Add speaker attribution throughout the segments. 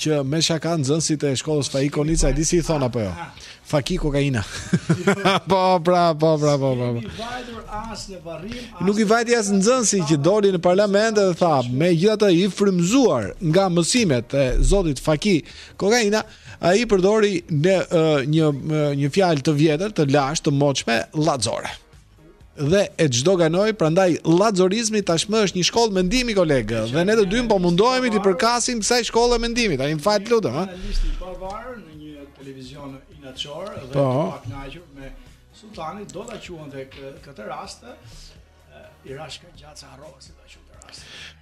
Speaker 1: që me shaka nxënësit e shkollës Faik Konica, di si i thon apo jo. Faki kokaina. po, pra, po, pra, po, po. po. Nuk i vajti as nxënësi që doli në parlament dhe tha, me gjithatë i frymzuar nga mësimet e zotit Faki kokaina, ai përdori në uh, një uh, një fjalë të vjetër, të lashtë, të moçme, llazore. dhe e zhdoganoi, prandaj llazorizmi tashmë është një shkollë mendimi kolegë dhe ne të dy po mundohemi t'i përkasim kësaj shkolle mendimi. Tani më fal të lutem, ha.
Speaker 2: Analisti i pavarur në një televizion inaçor dhe
Speaker 1: po.
Speaker 2: të pak ngjur me Sultani do ta quante këtë rast i rashka gjatë sa harrova si ta quante rast.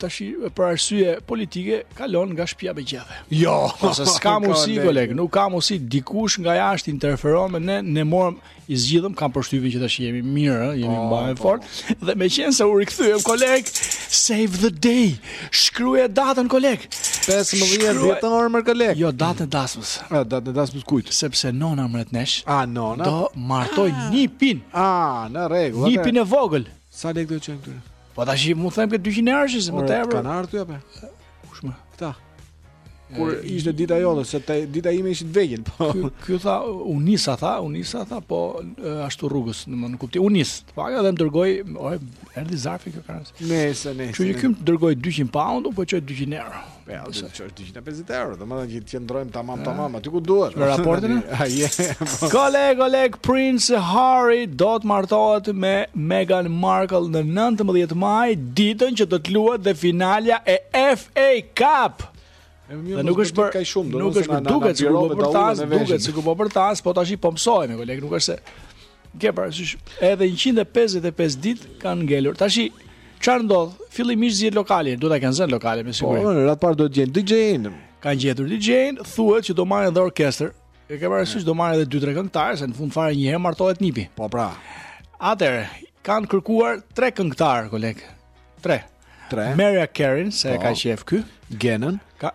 Speaker 3: tash për arsye politike kalon nga shtëpia me gjethe.
Speaker 1: Jo,
Speaker 3: ose s'ka mundësi koleg, nuk ka mundësi dikush nga jashtë interferon me ne, ne morëm i zgjidhëm, kam përshtypjen që tash jemi mirë, ë, jemi
Speaker 1: po,
Speaker 3: mbajë po. fort. Dhe me qenë se u rikthyem koleg, save the day. Shkruaj datën koleg.
Speaker 1: 15 dhjetor më koleg.
Speaker 3: Jo, datën e dasmës.
Speaker 1: A datën e dasmës kujt?
Speaker 3: Sepse nona mbret mes nesh.
Speaker 1: A nona?
Speaker 3: Do martoj ah. nipin.
Speaker 1: A, ah, në rregull.
Speaker 3: Nipin e vogël.
Speaker 1: Sa lekë do të çojmë këtu?
Speaker 3: Po tash mund të them këtë 200 euro që më tepër.
Speaker 1: Kan ardhur apo?
Speaker 3: Kush më?
Speaker 1: Këta. Kur ishte dita jote, se te, dita ime ishte vegël, po.
Speaker 3: Ky ky tha Unisa tha, Unisa tha, po ashtu rrugës, në domethënë kupto, Unis, të paga dhe më dërgoi, oj, erdhi zarfi kjo karës.
Speaker 1: Nëse, nëse.
Speaker 3: Që që kjo më dërgoi 200 pound, po çoj 200 euro.
Speaker 1: Po ja, çoj 250 euro, domethënë që të qëndrojmë tamam tamam aty ku duhet.
Speaker 3: Në raportin?
Speaker 1: Ai.
Speaker 3: Koleg, koleg Prince Harry do të martohet me Meghan Markle në 19 maj, ditën që do të luhet dhe finalja e FA Cup. Dhe nuk është për
Speaker 1: kaq shumë,
Speaker 3: nuk është për duket sikur po përtas, duket sikur po përtas, po tashi po mësohemi, koleg, nuk është se Ke parasysh, edhe 155 ditë kanë ngelur. Tashi, çfarë ndodh? Fillimisht zgjidh lokalin, duhet ta kenë zënë lokalin me siguri.
Speaker 1: Po, në radhë të parë do të gjejnë DJ-n.
Speaker 3: Kanë gjetur DJ-n, thuhet që do marrin edhe orkestër. E ke parasysh do marrin edhe 2-3 këngëtarë, se në fund fare një herë martohet nipi.
Speaker 1: Po pra.
Speaker 3: Atëherë, kanë kërkuar 3 këngëtarë, koleg. 3.
Speaker 1: 3.
Speaker 3: Mariah Careyn, se
Speaker 1: po.
Speaker 3: ka qejf ky.
Speaker 1: Genën.
Speaker 3: Ka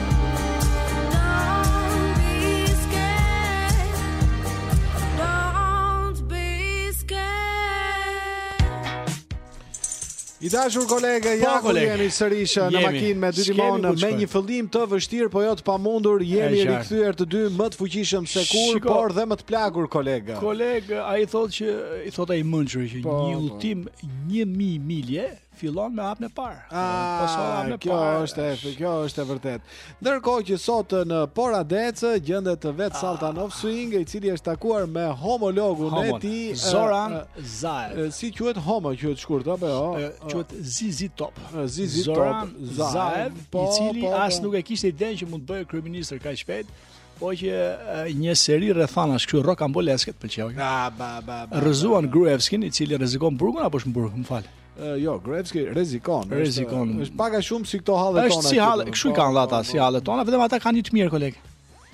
Speaker 3: I dashur
Speaker 1: koleg, po, ja ku jemi sërish në makinë me dy
Speaker 3: timonë
Speaker 1: me një fillim të vështirë, po jo të pamundur, jemi rikthyer të dy më të fuqishëm se kurrë,
Speaker 3: Shiko,
Speaker 1: por dhe më të plakur koleg.
Speaker 3: Koleg, ai thotë që i thotë ai i mençuri që
Speaker 1: po,
Speaker 3: një
Speaker 1: po.
Speaker 3: udhëtim 1000 milje fillon me hapin e parë.
Speaker 1: Ah,
Speaker 3: po hapin e
Speaker 1: kjo
Speaker 3: parë.
Speaker 1: Është, është, kjo është e vërtetë. Ndërkohë që sot në Pogradec gjendet vet ah. Sultan of Swing, i cili është takuar me homologun
Speaker 3: Homon.
Speaker 1: e tij
Speaker 3: Zoran
Speaker 1: uh,
Speaker 3: Zaev.
Speaker 1: Si quhet Homo, quhet shkurt apo jo?
Speaker 3: Quhet Zizi Top.
Speaker 1: Zizi Top Zoran
Speaker 3: Zaev,
Speaker 1: po,
Speaker 3: i cili
Speaker 1: po, po.
Speaker 3: as nuk e kishte idenë që mund të bëhej kryeministër kaq shpejt po që një seri rrethanash kështu rokamboleske të pëlqeu.
Speaker 1: Ba ba ba.
Speaker 3: Rrëzuan Gruevskin i cili rrezikon burgun apo është në burg, më fal.
Speaker 1: Uh, jo, Gruevski rrezikon.
Speaker 3: Rrezikon.
Speaker 1: Është, është pak a shumë si këto hallet tona.
Speaker 3: Është si
Speaker 1: hallet,
Speaker 3: kështu i kanë
Speaker 1: po,
Speaker 3: ata po, si
Speaker 1: po.
Speaker 3: hallet tona, vetëm ata kanë një të mirë koleg.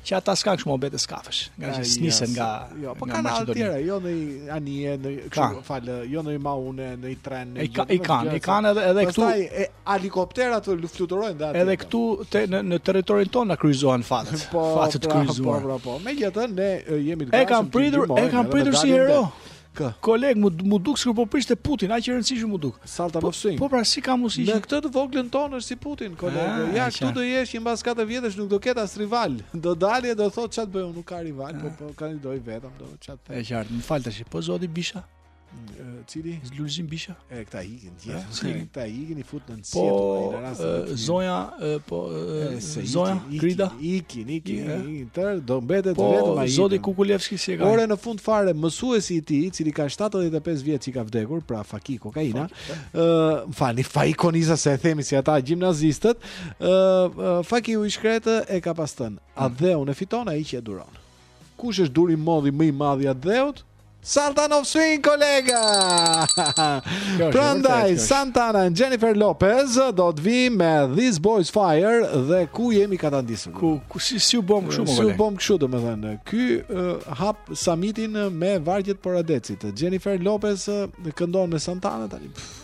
Speaker 3: Që ata s'ka kështu muhabete skafesh,
Speaker 1: ngaqë
Speaker 3: s'nisen nga
Speaker 1: Jo, po kanë
Speaker 3: të
Speaker 1: tjera, jo në anije, në kështu falë, jo në maune, në tren, në gjë.
Speaker 3: I kanë, i kanë edhe edhe këtu.
Speaker 1: Pastaj helikopterat fluturojnë dhe aty.
Speaker 3: Edhe këtu te në në territorin tonë na kryqëzohen fatet.
Speaker 1: Po,
Speaker 3: fatet
Speaker 1: pra,
Speaker 3: kryqëzuar.
Speaker 1: Po, po, po. Megjithatë ne jemi të gatshëm.
Speaker 3: E
Speaker 1: kanë
Speaker 3: pritur, e kanë pritur si hero.
Speaker 1: Kë?
Speaker 3: Koleg, m'u, m'u duk sikur po priste Putin, aq e rëndësishme m'u duk.
Speaker 1: Sultan
Speaker 3: po,
Speaker 1: of Swing.
Speaker 3: Po pra si ka mundësi?
Speaker 1: Në këtë të voglën tonë është si Putin, ah, koleg.
Speaker 3: Ah,
Speaker 1: ja, këtu do jesh që mbas 4 vjetësh nuk do ketë as rival. Do dali e do thotë ça t'bëj unë nuk ka rival, po ah. po kandidoj vetëm do
Speaker 3: çat. E qartë, më fal tash, po zoti Bisha.
Speaker 1: Cili?
Speaker 3: Lulzim Bisha.
Speaker 1: E këta ikin. Tjetrin
Speaker 3: ta ikin
Speaker 1: i fut në
Speaker 3: po,
Speaker 1: sqetull në rast
Speaker 3: se zonja po zonja Krida
Speaker 1: ikin ikin ikin tërë do mbetet
Speaker 3: po,
Speaker 1: vetëm ai
Speaker 3: zoti Kukulevski si e ka
Speaker 1: ore në fund fare mësuesi i tij i cili ka 75 vjet që ka vdekur pra Faik kokaina ë fani Faik Konica se e themi si ata gjimnazistët ë Faiku i shkretë e ka pas thënë atdheun e fiton ai që e duron kush është durimmadhi më i madh i atdheut Sultan of Swing, kolega! Prandaj, Santana and Jennifer Lopez do të vi me This Boy's Fire dhe ku jemi ka të ndisur.
Speaker 3: Ku, ku si, si u bëm kshu,
Speaker 1: Si u bëm kshu, domethënë. Ky uh, hap samitin me vargjet e Poradecit. Jennifer Lopez uh, këndon me Santana tani. Pff.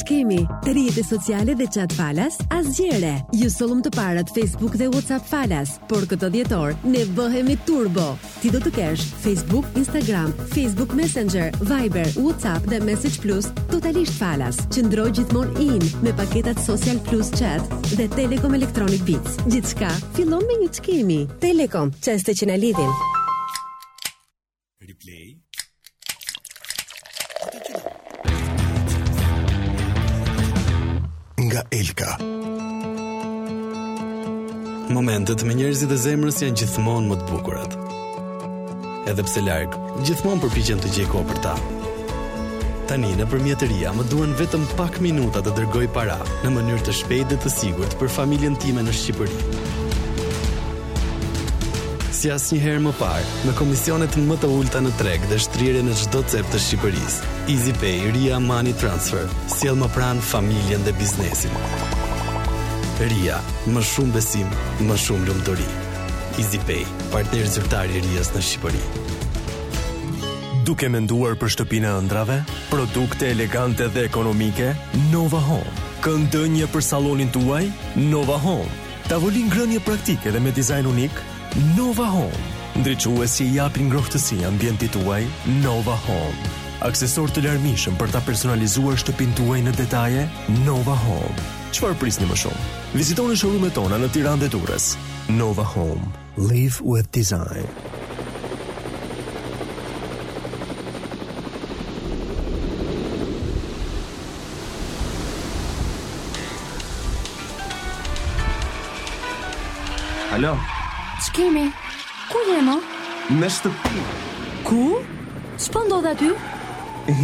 Speaker 4: Çkemi të rrjete sociale dhe chat falas, asgjë e re. Ju sollëm të parët Facebook dhe WhatsApp falas, por këtë dhjetor ne bëhemi turbo. Ti do të kesh Facebook, Instagram, Facebook Messenger, Viber, WhatsApp dhe Message Plus totalisht falas. Qëndro gjithmonë in me paketat Social Plus Chat dhe Telekom Electronic Beats. Gjithçka fillon me një çkemi. Telekom, çaste që na lidhin. Replay.
Speaker 5: Nga Elka.
Speaker 6: Momentet me njerëzit e zemrës janë gjithmonë më të bukurat. Edhe pse larg, gjithmonë përpiqem të gjej kohë për ta. Tani nëpërmjet Ria më duen vetëm pak minuta të dërgoj para në mënyrë të shpejtë dhe të sigurt për familjen time në Shqipëri. Si asnjëherë më parë, me komisionet më të ulëta në treg dhe shtrirje në çdo cep të Shqipërisë, EasyPay Ria Money Transfer sjell më pranë familjen dhe biznesin. Ria, më shumë besim, më shumë lumturi. EasyPay, partner zyrtar i Rias në Shqipëri.
Speaker 5: Duke menduar për shtëpinë e ëndrrave, produkte elegante dhe ekonomike? Nova Home, këndënje për sallonin tuaj? Nova Home, Tavolinë ngrënie praktike dhe me dizajn unik Nova Home. Ndriçues që i japin ngrohtësi ambientit tuaj Nova Home. Aksesorë të larmishëm për ta personalizuar shtëpinë tuaj në detaje Nova Home. Çfarë prisni më shumë? Vizitoni showroom-et tona në Tiranë dhe Durrës. Nova Home. Live with Design.
Speaker 7: Alo.
Speaker 8: Ç'kemi? Ku je mo?
Speaker 7: Në shtëpi.
Speaker 8: Ku? Ç'po ndodh aty?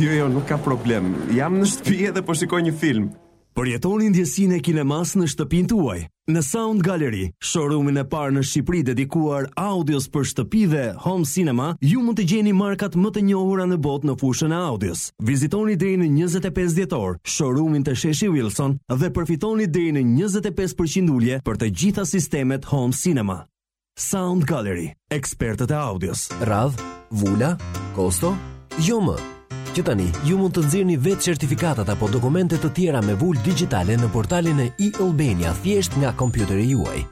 Speaker 7: Jo, jo, nuk ka problem. Jam në shtëpi edhe po shikoj një film.
Speaker 5: Përjetoni ndjesinë e kinemasë në shtëpinë tuaj. Në Sound Gallery, showroom-in e parë në Shqipëri dedikuar audios për shtëpi dhe home cinema, ju mund të gjeni markat më të njohura në botë në fushën e audios. Vizitoni deri në njëzet e pesë dhjetor showroom-in te Sheshi Wilson dhe përfitoni deri në njëzet e pesë për qind ulje për të gjitha sistemet home cinema. Sound Gallery, ekspertët e audios.
Speaker 9: Radhë, vula, kosto? Jo më. Që tani ju mund të nxirrni vetë certifikatat apo dokumente të tjera me vulë digjitale në portalin e e-Albania thjesht nga kompjuteri juaj.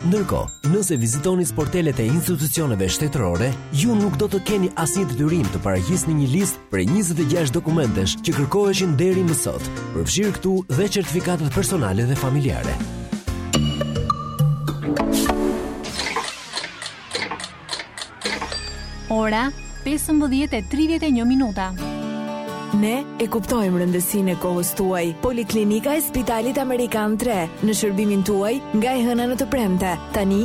Speaker 9: Ndërkohë, nëse vizitoni sportelet e institucioneve shtetërore, ju nuk do të keni asnjë detyrim të paraqisni një listë Prej 26 dokumentesh që kërkoheshin deri më sot, përfshirë këtu dhe certifikatat personale dhe familjare.
Speaker 10: Ora 15:31 minuta.
Speaker 4: Ne e kuptojmë rëndësinë e kohës tuaj. Poliklinika e Spitalit Amerikan 3 në shërbimin tuaj nga e hëna në të premte. Tani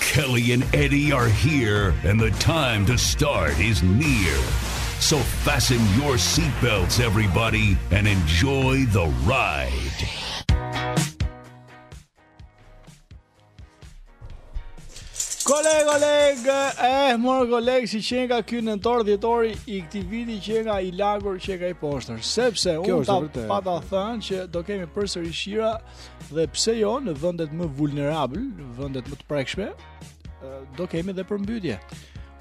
Speaker 11: Kelly and Eddie are here and the time to start is near. So fasten your seat belts everybody and enjoy the ride.
Speaker 3: Koleg, koleg, eh, mor koleg, si qenka ky nëntor dhjetori i këtij viti qenka i lagur qenka i poshtër. Sepse, unë ta pata thënë që do kemi përsëri shira, dhe pse jo në vendet më vulnerabël, vendet më të prekshme, do kemi dhe përmbytje.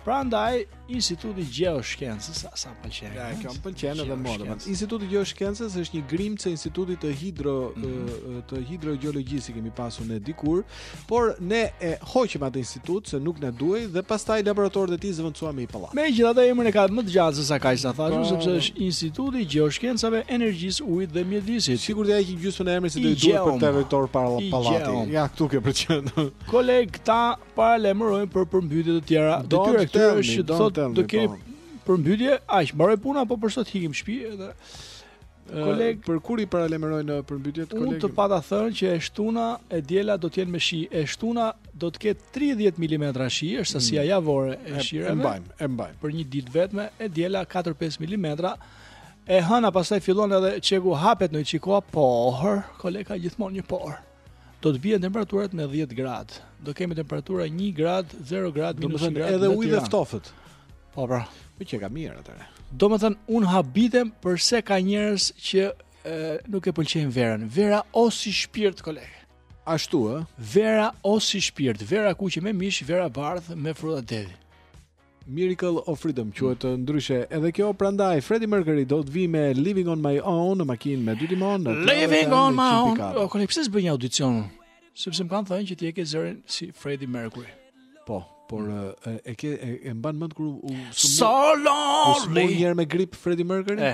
Speaker 3: Prandaj, Instituti i Gjeoshkencës, sa, sa pëlqen.
Speaker 1: Ja, kjo më pëlqen edhe më
Speaker 3: dhe.
Speaker 1: Instituti i Gjeoshkencës është një grimcë e institutit të, hidro,
Speaker 3: mm
Speaker 1: -hmm. të hidrogeologjisë që kemi pasur ne dikur, Por ne e hoqëm atë institut se nuk na duhej dhe pastaj laboratorët e tij zëvendësuam me një pallat.
Speaker 3: Megjithatë emrin e ka më të gjatë se sa kaq sa thashë,
Speaker 1: po,
Speaker 3: sepse po. është Instituti i Gjeoshkencave, Energjisë, Ujit dhe Mjedisit.
Speaker 1: Sikur t'ia heqin gjysmën e emrit se do
Speaker 3: i
Speaker 1: duhet për territor
Speaker 3: për
Speaker 1: pallati. Ja këtu ke për të qenë.
Speaker 3: Koleg, këta paralajmërojnë për përmbytje të tjera. Detyra këtyre është që të thotë do kemi
Speaker 1: po.
Speaker 3: përmbytje, aq mbaroi puna, po për sot ikim shtëpi edhe
Speaker 1: Koleg, për kur i paralajmërojnë përmbytjet koleg?
Speaker 3: Unë të pata thënë që e shtuna e diela do të jenë me shi. E shtuna do të ketë 30 mm shi, është sasia mm. javore e,
Speaker 1: e
Speaker 3: shirave.
Speaker 1: E mbajmë, e mbajmë.
Speaker 3: Për një ditë vetme e diela 4-5 mm. E hëna pastaj fillon edhe çiku hapet një çik koha, por koleg ka gjithmonë një por. do të bien temperaturat me 10 gradë. Do kemi temperatura 1 gradë, 0
Speaker 1: gradë,
Speaker 3: minus 1 gradë.
Speaker 1: Edhe ujë dhe ftohët.
Speaker 3: Po pra,
Speaker 1: po që ka mirë
Speaker 3: atë. Domethënë unë habitem përse ka njerëz që e, nuk e pëlqejnë verën. Vera osht si shpirt koleg.
Speaker 1: Ashtu ë,
Speaker 3: vera osht si shpirt, vera e kuqe me mish, vera e bardhë me fruta deti.
Speaker 1: Miracle of Freedom quhet mm. ndryshe edhe kjo prandaj Freddie Mercury do të vijë me Living on my own në makinë me dy timonë
Speaker 3: Living on my own o koleg pse s'bën një audicion sepse më kanë thënë që ti e ke zërin si Freddie Mercury
Speaker 1: po por mm. e, e ke e, e mban mend kur u sumon
Speaker 3: solo
Speaker 1: u sumon një herë me grip Freddie Mercury
Speaker 3: e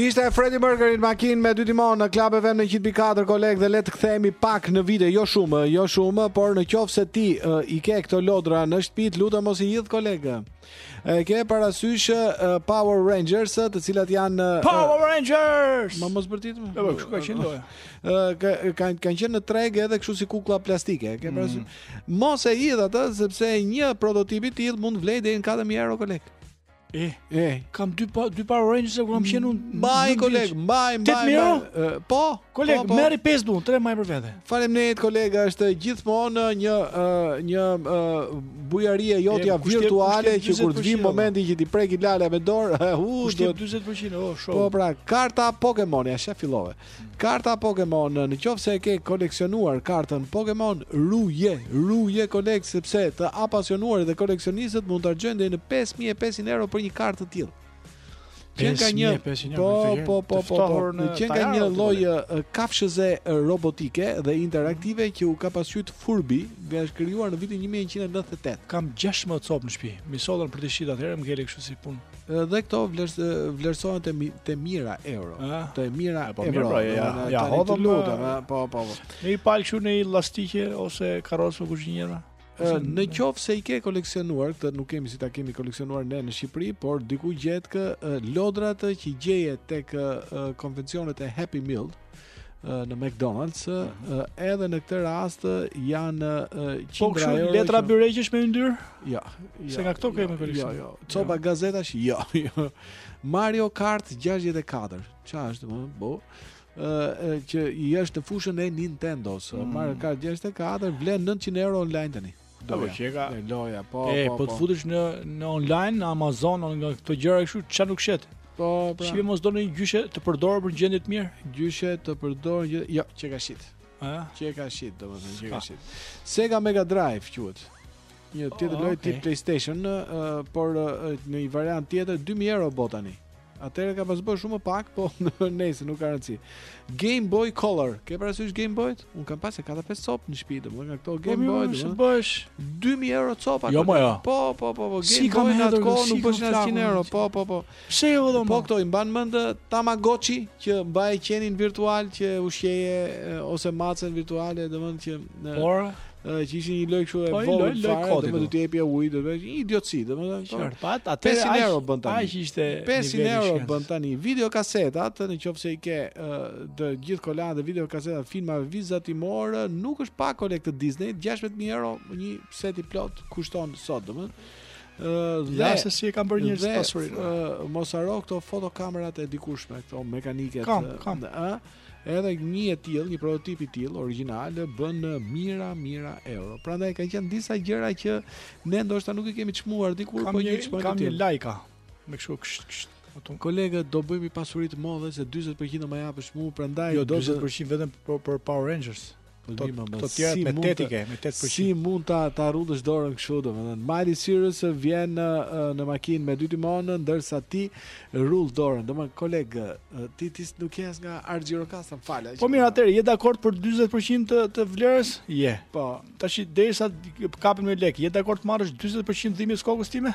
Speaker 1: Ishte Freddie Mercury në makinë me dy timonë në Club FM në 104 koleg dhe le të kthehemi pak në vite, jo shumë, jo shumë, por në qoftë se ti uh, i ke këto lodra në shtëpi, lutem mos i hidh koleg. E ke parasysh Power Rangers, të cilat janë
Speaker 3: Power Rangers.
Speaker 1: Ma mos bërtit më.
Speaker 3: Po kush ka qenë loja?
Speaker 1: Ë kanë kanë qenë në treg edhe kështu si kukla plastike. E ke mm. parasysh? Mm. Mos e hidh atë sepse një prototip i tillë mund të vlejë deri në 4000 euro koleg.
Speaker 3: E,
Speaker 1: e,
Speaker 3: kam dy pa, dy Power Rangers që kam qenë unë.
Speaker 1: Mbaj koleg, mbaj, mbaj. Po,
Speaker 3: koleg,
Speaker 1: po, po.
Speaker 3: merri 5 duan, 3 mbaj për vete.
Speaker 1: Faleminderit koleg, është gjithmonë një një bujari
Speaker 3: e jotja
Speaker 1: virtuale që kur të
Speaker 3: vijë
Speaker 1: momenti që t'i preki lala me dorë, u do të
Speaker 3: 40% oh show.
Speaker 1: Po pra, karta Pokemon ja sheh fillove. Karta Pokemon, në qoftë se e ke koleksionuar kartën Pokemon, ruje, ruje koleg sepse të apasionuarit dhe koleksionistët mund të harxhojnë deri në 5500 euro për një kartë të tillë. Që ka një po po po po po
Speaker 3: në
Speaker 1: që ka një lloj kafshëze robotike dhe interaktive që u ka pas quajt Furby, që është krijuar në vitin 1998.
Speaker 3: Kam 16 copë në shtëpi. M'i sollën për të shit atëherë më ngeli kështu si punë.
Speaker 1: Dhe këto vlers, vlerësohen te te mijëra euro,
Speaker 3: A?
Speaker 1: te mijëra
Speaker 3: po,
Speaker 1: euro.
Speaker 3: Po ja, ja,
Speaker 1: ja
Speaker 3: hodhëm
Speaker 1: lutem, po po po.
Speaker 3: Në një palë kështu në elastikë ose karrocë kuzhinjera.
Speaker 1: Në qoftë se i ke koleksionuar, këtë nuk kemi si ta kemi koleksionuar ne në Shqipëri, por diku gjetkë lodrat që gjeje tek konfeksionet e Happy Meal në McDonald's, edhe në këtë rast janë qindra
Speaker 3: po,
Speaker 1: euro.
Speaker 3: Po
Speaker 1: letra
Speaker 3: byreqesh me yndyrë?
Speaker 1: Jo.
Speaker 3: Ja, jo, se nga këto jo, kemi koleksion.
Speaker 1: Jo, jo. Copa gazetash? Jo, jo. Mario Kart 64. Çfarë është, më? Po. ë që i është në fushën e Nintendo-s.
Speaker 3: Mm.
Speaker 1: Mario Kart 64 vlen 900 euro online tani.
Speaker 3: Sa qeka. E
Speaker 1: loja, po,
Speaker 3: e,
Speaker 1: po,
Speaker 3: po. po të futesh në në online, në Amazon, në nga këto gjëra kështu, ç'a nuk shet.
Speaker 1: Po, pra.
Speaker 3: Shih mos do një gjyshe të përdorë për gjendje të mirë.
Speaker 1: Gjyshe të përdorë gjendje... Jo, ç'e ka shit.
Speaker 3: A?
Speaker 1: Ç'e ka shit, domethënë, ç'e ka shit. Sega Mega Drive, quhet. Një tjetër
Speaker 3: oh,
Speaker 1: lojë
Speaker 3: okay.
Speaker 1: tip PlayStation, uh, por uh, në një variant tjetër, 2.000 euro bën tani. Atëherë ka pas bërë shumë pak, po nëse nuk ka rëndsi. Game Boy Color, ke parasysh Game Boy? Un kam pas nja katër pesë cop në shtëpi, domethënë nga këto po,
Speaker 3: Game
Speaker 1: Boy.
Speaker 3: Po
Speaker 1: më
Speaker 3: bësh
Speaker 1: 2000 euro copa.
Speaker 3: Jo, jo.
Speaker 1: Po, po, po, po, Game Boy në atë kohë nuk bësh as 100 euro. Po, po, po.
Speaker 3: Pse jo domethënë?
Speaker 1: Po këto i mban mend Tamagotchi që mbaje qenin virtual që ushqeje ose macën virtuale, domethënë që në
Speaker 3: Por
Speaker 1: Ëh, që ishte një lojë kështu e
Speaker 3: po,
Speaker 1: vogël fare,
Speaker 3: do
Speaker 1: më
Speaker 3: do
Speaker 1: të jepja ujë, do të thotë një idiotësi, domethënë.
Speaker 3: Qartë, po ajo
Speaker 1: 500 euro bën tani.
Speaker 3: Ai ishte
Speaker 1: 500 euro bën tani video kaseta, në qoftë se i ke të gjithë kolanën e video kasetave filmave vizatimor, nuk është pak, koleg, të Disney, 16000 euro një set i plot kushton sot, domethënë. Ëh,
Speaker 3: ja se si e kanë bërë njerëzit pasurinë.
Speaker 1: Ëh, mos harro këto fotokamerat e dikurshme, këto mekanike.
Speaker 3: Kam, kam.
Speaker 1: Ëh. Edhe një e tillë, një prototip i tillë origjinal bën mijëra mijëra euro. Prandaj kanë qenë disa gjëra që ne ndoshta nuk i kemi çmuar dikur, po në çmuar.
Speaker 3: Kam një Leica. Me kështu kësht kësht.
Speaker 1: Koleg, do bëjmi pasuri t'modhe se 40% më japësh mua, prandaj
Speaker 3: jo,
Speaker 1: do
Speaker 3: 40% vetëm për, për Power Rangers.
Speaker 1: Po të më
Speaker 3: bëj. Si me tetike, me 8%.
Speaker 1: Si mund ta ta rrudhësh dorën kështu domethënë. Miley Cyrus vjen në makinë me dy timonë ndërsa ti rrudh dorën. Domethënë koleg, ti ti nuk je as nga Argjirokastra, fare.
Speaker 3: Po mirë, atëherë je dakord për 40% të, të vlerës? Je.
Speaker 1: Po,
Speaker 3: derisa kapemi me lek, je dakord të marrësh 40% të dhimbjes së kokës time?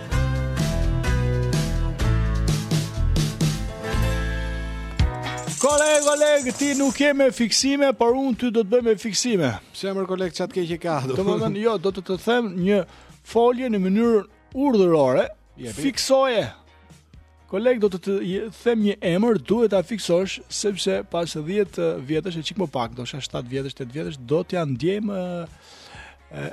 Speaker 3: Koleg, koleg, ti nuk je me fiksime, por unë ty do të bëj me fiksime.
Speaker 1: Pse më koleg ça të keqe ka?
Speaker 3: Domethënë, jo, do të të them një folje në mënyrën urdhërore. Fiksoje. Koleg do të të them një emër, duhet ta fiksosh sepse pas 10 vjetësh e çik më pak, ndoshta 7 vjetësh, 8 vjetësh do t'ja ndjejmë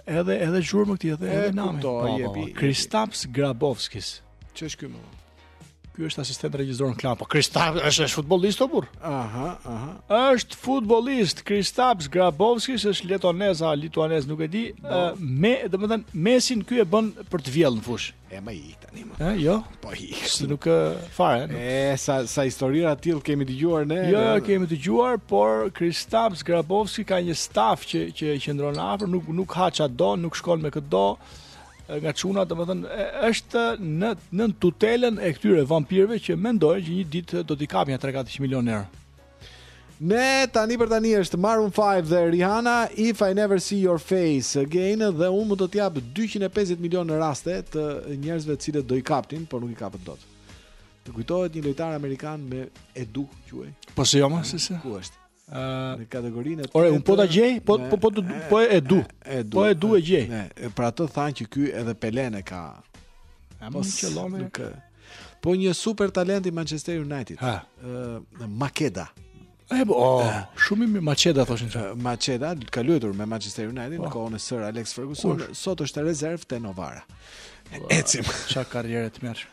Speaker 3: edhe edhe zhurmën këtij edhe edhe
Speaker 1: namin.
Speaker 3: Po, po,
Speaker 1: po, po.
Speaker 3: Kristaps Grabovskis.
Speaker 1: Ç'është ky më?
Speaker 3: Ky është asistent regjisor në klub. Po Kristaps është është futbollist apo?
Speaker 1: Aha, aha.
Speaker 3: Është futbollist Kristaps Grabovskis, është letonez a lituanez, nuk e di. Me, domethënë Messin ky e bën për të vjellë në fushë.
Speaker 1: E më i tani më.
Speaker 3: Ë, jo.
Speaker 1: Po i.
Speaker 3: Se nuk ë fare. Nuk.
Speaker 1: E sa sa historira të tillë kemi dëgjuar ne.
Speaker 3: Jo,
Speaker 1: jo,
Speaker 3: kemi dëgjuar, por Kristaps Grabovski ka një staf që që i qëndron afër, nuk nuk ha çfarëdo, nuk shkon me këdo nga çuna, domethënë është nën tutelën e këtyre vampirëve që mendojnë që një ditë do t'i kapin 3-400 milionë euro.
Speaker 1: Ne tani për tani është Maroon 5 dhe Rihanna If I Never See Your Face Again dhe unë mund të t'jap 250 milionë raste të njerëzve të cilët do i kapnin, por nuk i kapën dot. Të kujtohet një lojtar amerikan me Edu quaj.
Speaker 3: Po si jo more, si si.
Speaker 1: Ku është?
Speaker 3: Ë
Speaker 1: në kategorinë e
Speaker 3: Ore, un po ta gjej, po
Speaker 1: po
Speaker 3: po po, po e
Speaker 1: Edu.
Speaker 3: Po Edu e gjej.
Speaker 1: Ne, për atë thanë që ky edhe Pelen e ka. Po
Speaker 3: qellon
Speaker 1: nuk. Nuk, Po një super talent i Manchester United.
Speaker 3: Ha.
Speaker 1: Uh, Macheda.
Speaker 3: E po, oh, shumë i mirë Macheda thoshin
Speaker 1: që. Macheda ka luajtur me Manchester United në
Speaker 3: po.
Speaker 1: kohën e Sir Alex Ferguson,
Speaker 3: Ush.
Speaker 1: sot është rezervë te Novara.
Speaker 12: Wow.
Speaker 13: Ecim. Ç'ka karrierë të
Speaker 5: mirë.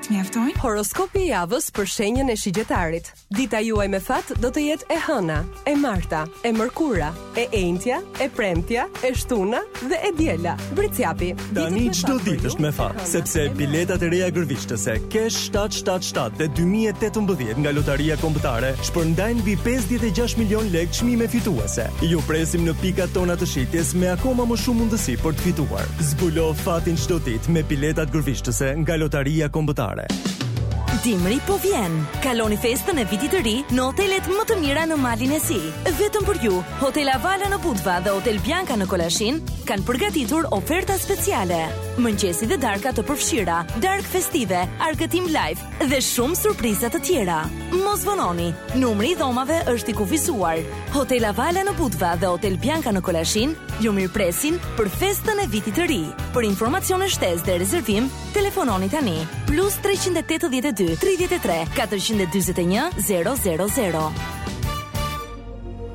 Speaker 14: Mjaftoi?
Speaker 8: Horoskopi i javës për shenjën e shigjetarit. Dita juaj me fat do të jetë e hëna, e marta, e mërkura, e enjtja, e premtja, e shtuna dhe e diela. Bricjapi.
Speaker 13: Tani çdo ditë është me fat, sepse biletat e reja gërvishtëse Cash 777 dhe 2018 nga Lotaria Kombëtare shpërndajnë mbi 56 milionë lekë çmime fituese. Ju presim në pikat tona të shitjes me akoma më shumë mundësi për të fituar. Zbulo fatin çdo ditë me biletat gërvishtëse nga Lotaria Kombëtare.
Speaker 15: Dimri po vjen. Kaloni festën e vitit të ri në hotelet më të mira në Malin e Zi. Vetëm për ju, Hotel Avala në Budva dhe Hotel Bianca në Kolashin kanë përgatitur oferta speciale. Mëngjesi dhe darka të përfshira, darkë festive, argëtim live dhe shumë surpriza të tjera. Mos vononi. Numri i dhomave është i kufizuar. Hotel Avala në Budva dhe Hotel Bianca në Kolashin ju mirëpresin për festën e vitit të ri. Për informacione shtesë dhe rezervim, telefononi tani plus 382 33 441 000.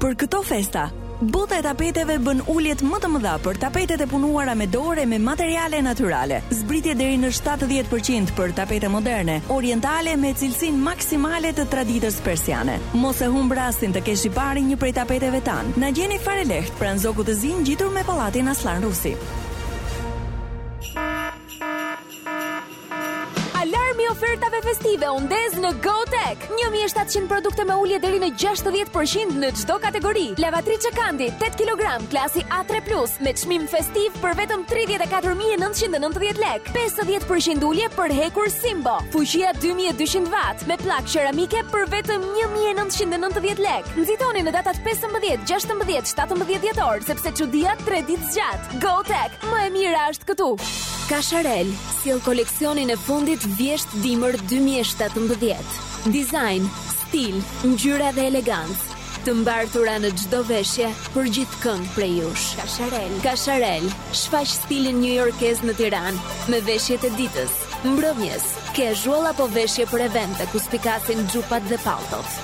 Speaker 15: Për këto festa, Bota e tapeteve bën uljet më të mëdha për tapetet e punuara me dorë e me materiale natyrale. Zbritje deri në 70% për tapete moderne, orientale me cilësinë maksimale të traditës persiane. Mos e humb rastin të kesh i pari një prej tapeteve tanë. Na gjeni fare lehtë pranë Zogut të Zi ngjitur me pallatin Asllan Rusi.
Speaker 4: Alarmi ofertave festive u ndez në GoTech. 1700 produkte me ulje deri në 60% në çdo kategori. Lavatriçe Kandi 8 kg klasi A3 Plus me çmim festiv për vetëm 34990 lekë. 50% ulje për hekur Simbo. Fuqia 2200 W. me pllakë qeramike për vetëm 1990 lekë. Nxitoni në datat 15, 16, 17 dhjetor, sepse çudia 3 ditë zgjat. Go Tech, më e mira është këtu. Kasharel, sjell koleksionin e fundit vjesht dimër 2017. Dizajn, stil, ngjyra dhe elegancë të mbartura në çdo veshje për gjithkënd prej jush. Kasharel, Kasharel, shfaq stilin njujorkez në Tiranë me veshjet e ditës. Mbrëmjes, casual apo veshje për evente ku spikasin xhupat dhe palltot.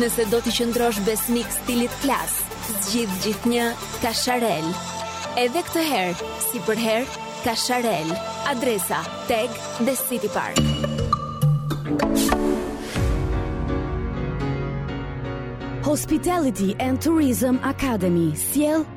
Speaker 4: Nëse do t'i qëndrosh besnik stilit klas, zgjidh gjithnjë Kasharel. Edhe këtë herë, si përherë, Kasharel. Adresa, TEG dhe City Park.
Speaker 16: Hospitality and Tourism Academy sjell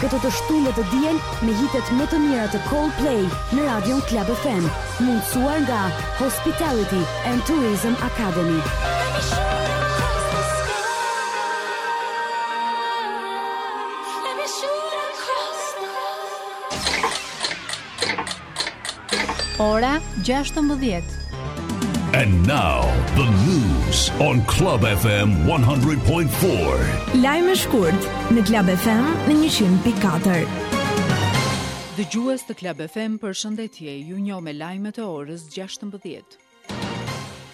Speaker 4: Këtë të shtunë dhe të diel me hitet më të mira të Coldplay në Radion Club FM, mundësuar nga Hospitality and Tourism Academy.
Speaker 17: Ora 16.
Speaker 11: And now the news on Club FM 100.4.
Speaker 15: Lajme shkurt në Club FM në 100.4.
Speaker 17: Dëgjues të Club FM, përshëndetje. Ju njoh me lajmet e orës 16.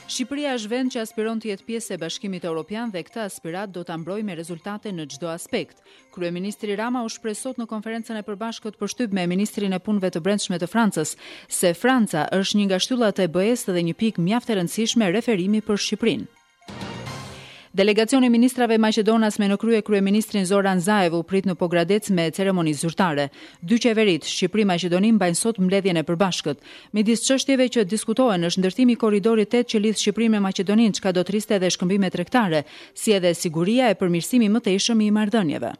Speaker 17: Shqipëria është vend që aspiron të jetë pjesë e Bashkimit Europian dhe këtë aspiratë do ta mbrojë me rezultate në çdo aspekt. Kryeministri Rama u shpreh sot në konferencën e përbashkët për shtyp me ministrin e Punëve të Brendshme të Francës se Franca është një nga shtyllat e BE-së dhe një pikë mjaft e rëndësishme referimi për Shqipërinë. Delegacioni i ministrave maqedonas me në krye kryeministrin Zoran Zaev u prit në Pogradec me ceremoni zyrtare. Dy qeveritë, Shqipëri-Maqedoni mbajnë sot mbledhjen e përbashkët. Midis çështjeve që diskutohen është ndërtimi i korridorit tetë që lidh Shqipërinë me Maqedoninë, çka do të rriste edhe shkëmbimet tregtare, si edhe siguria e përmirësimi i mëtejshëm i marrëdhënieve.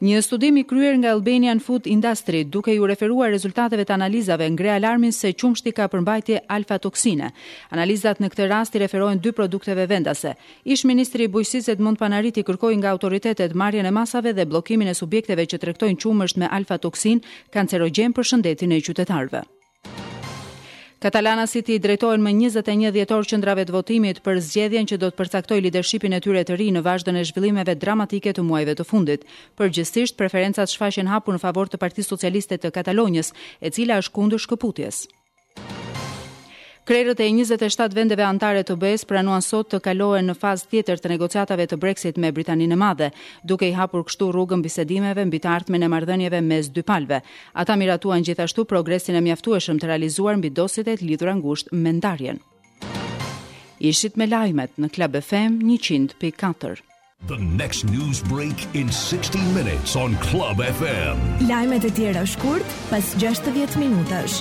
Speaker 17: Një studim i kryer nga Albanian Food Industry, duke iu referuar rezultateve të analizave, ngre alarmin se qumështi ka përmbajtje alfa-toksine. Analizat në këtë rast i referohen dy produkteve vendase. Ish-ministri i Bujqësisë Edmond Panariti kërkoi nga autoritetet marrjen e masave dhe bllokimin e subjekteve që tregtojnë qumësht me alfa-toksinë kancerogjen për shëndetin e qytetarëve. Katalanasit u drejtohen më njëzet e një dhjetor qendrave të votimit për zgjedhjen që do të përcaktojë lidershipin e tyre të ri në vazhdën e zhvillimeve dramatike të muajve të fundit. Përgjithësisht, preferencat shfaqen hapur në favor të Partisë Socialiste të Katalonjës, e cila është kundër shkëputjes. Krerët e 27 vendeve anëtare të BE-së pranuan sot të kalohet në fazë tjetër të negociatave të Brexit me Britaninë e Madhe, duke i hapur kështu rrugën bisedimeve mbi të ardhmen e marrëdhënieve mes dy palëve. Ata miratuan gjithashtu progresin e mjaftueshëm të realizuar mbi dosjet e lidhura ngushtë me ndarjen. Ishit me lajmet në Club FM 100.4.
Speaker 11: The next news break in 60 minutes on Club FM.
Speaker 15: Lajmet e tjera shkurt pas 60 minutash.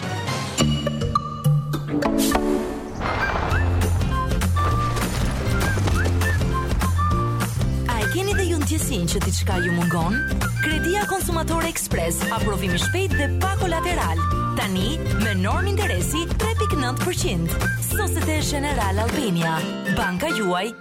Speaker 12: A e keni dhe ju ndjesinë që diçka ju mungon? Kredia Konsumatore Express, aprovim i shpejtë dhe pa kolateral. Tani me normë interesi 3.9%. Societe Generale Albania, banka juaj.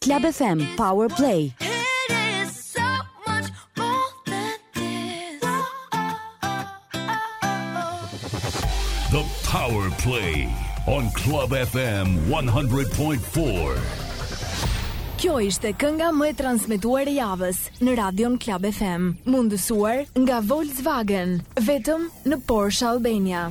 Speaker 11: Club FM
Speaker 4: Power Play
Speaker 18: The
Speaker 19: Power Play
Speaker 11: on Club FM 100.4.
Speaker 20: Kjo ishte kënga më e transmetuar e javës në Radion Club FM, mundësuar nga Volkswagen, vetëm në Porsche Albania.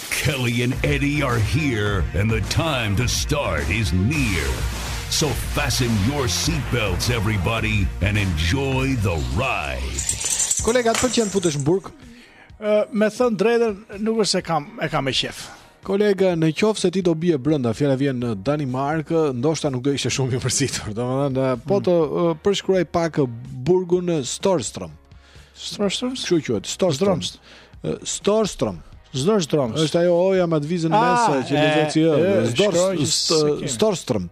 Speaker 11: Kelly and Eddie are here and the time to start is near. So fasten your seat belts everybody and enjoy the ride.
Speaker 1: Kolega, ta pëlqen të futesh në burg.
Speaker 3: Uh, me thënë të drejtën nuk është se kam e kam me qef.
Speaker 1: Kolega, në qoftë se ti do bie brenda, fjala vjen në Danimarkë, ndoshta nuk do ishte shumë i mërzitur. Domethënë, po të uh, përshkruaj pak burgun Storstrom.
Speaker 3: Storstrom,
Speaker 1: ça quhet? Storstrom. Storstrom.
Speaker 3: Storstrom.
Speaker 1: Është ajo oja me vizën
Speaker 3: ah,
Speaker 1: mes eh,
Speaker 3: që
Speaker 1: lexohet si ë. Storstrom.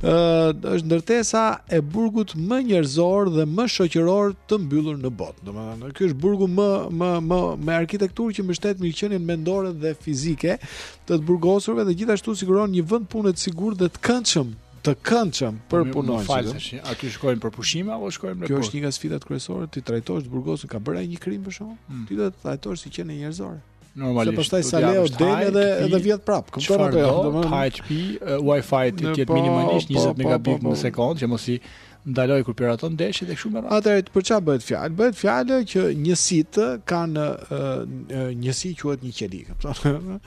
Speaker 1: Ë është ndërtesa e burgut më njerëzor dhe më shoqëror të mbyllur në botë. Domethënë, ky është burgu më më më me arkitekturë që mbështet mirëqenien mendore dhe fizike të të burgosurve dhe gjithashtu siguron një vend pune të sigurt dhe të këndshëm të këndshëm për
Speaker 3: po,
Speaker 1: punonjësit.
Speaker 3: Fal tash, aty shkojnë për pushime apo shkojnë për
Speaker 1: punë?
Speaker 3: Kjo
Speaker 1: është një nga sfidat kryesore, t'i trajtosh të burgosurit, ka bërë ai një krim për shaka?
Speaker 3: Mm.
Speaker 1: Ti do ta trajtosh si qenie njerëzore.
Speaker 3: Normalisht.
Speaker 1: Se pastaj sa e
Speaker 3: lë
Speaker 1: del edhe edhe vjedh prap. Kupton apo jo? Domethënë
Speaker 3: hajt pi, wifi
Speaker 1: t'i
Speaker 3: ketë
Speaker 1: po,
Speaker 3: minimalisht 20
Speaker 1: po,
Speaker 3: megabit në sekondë, që mos i ndalojë kur piraton ndeshjet e kështu me radhë.
Speaker 1: Atëherë për çfarë bëhet fjalë? Bëhet fjalë që njësitë kanë njësi quhet një qeli, kupton?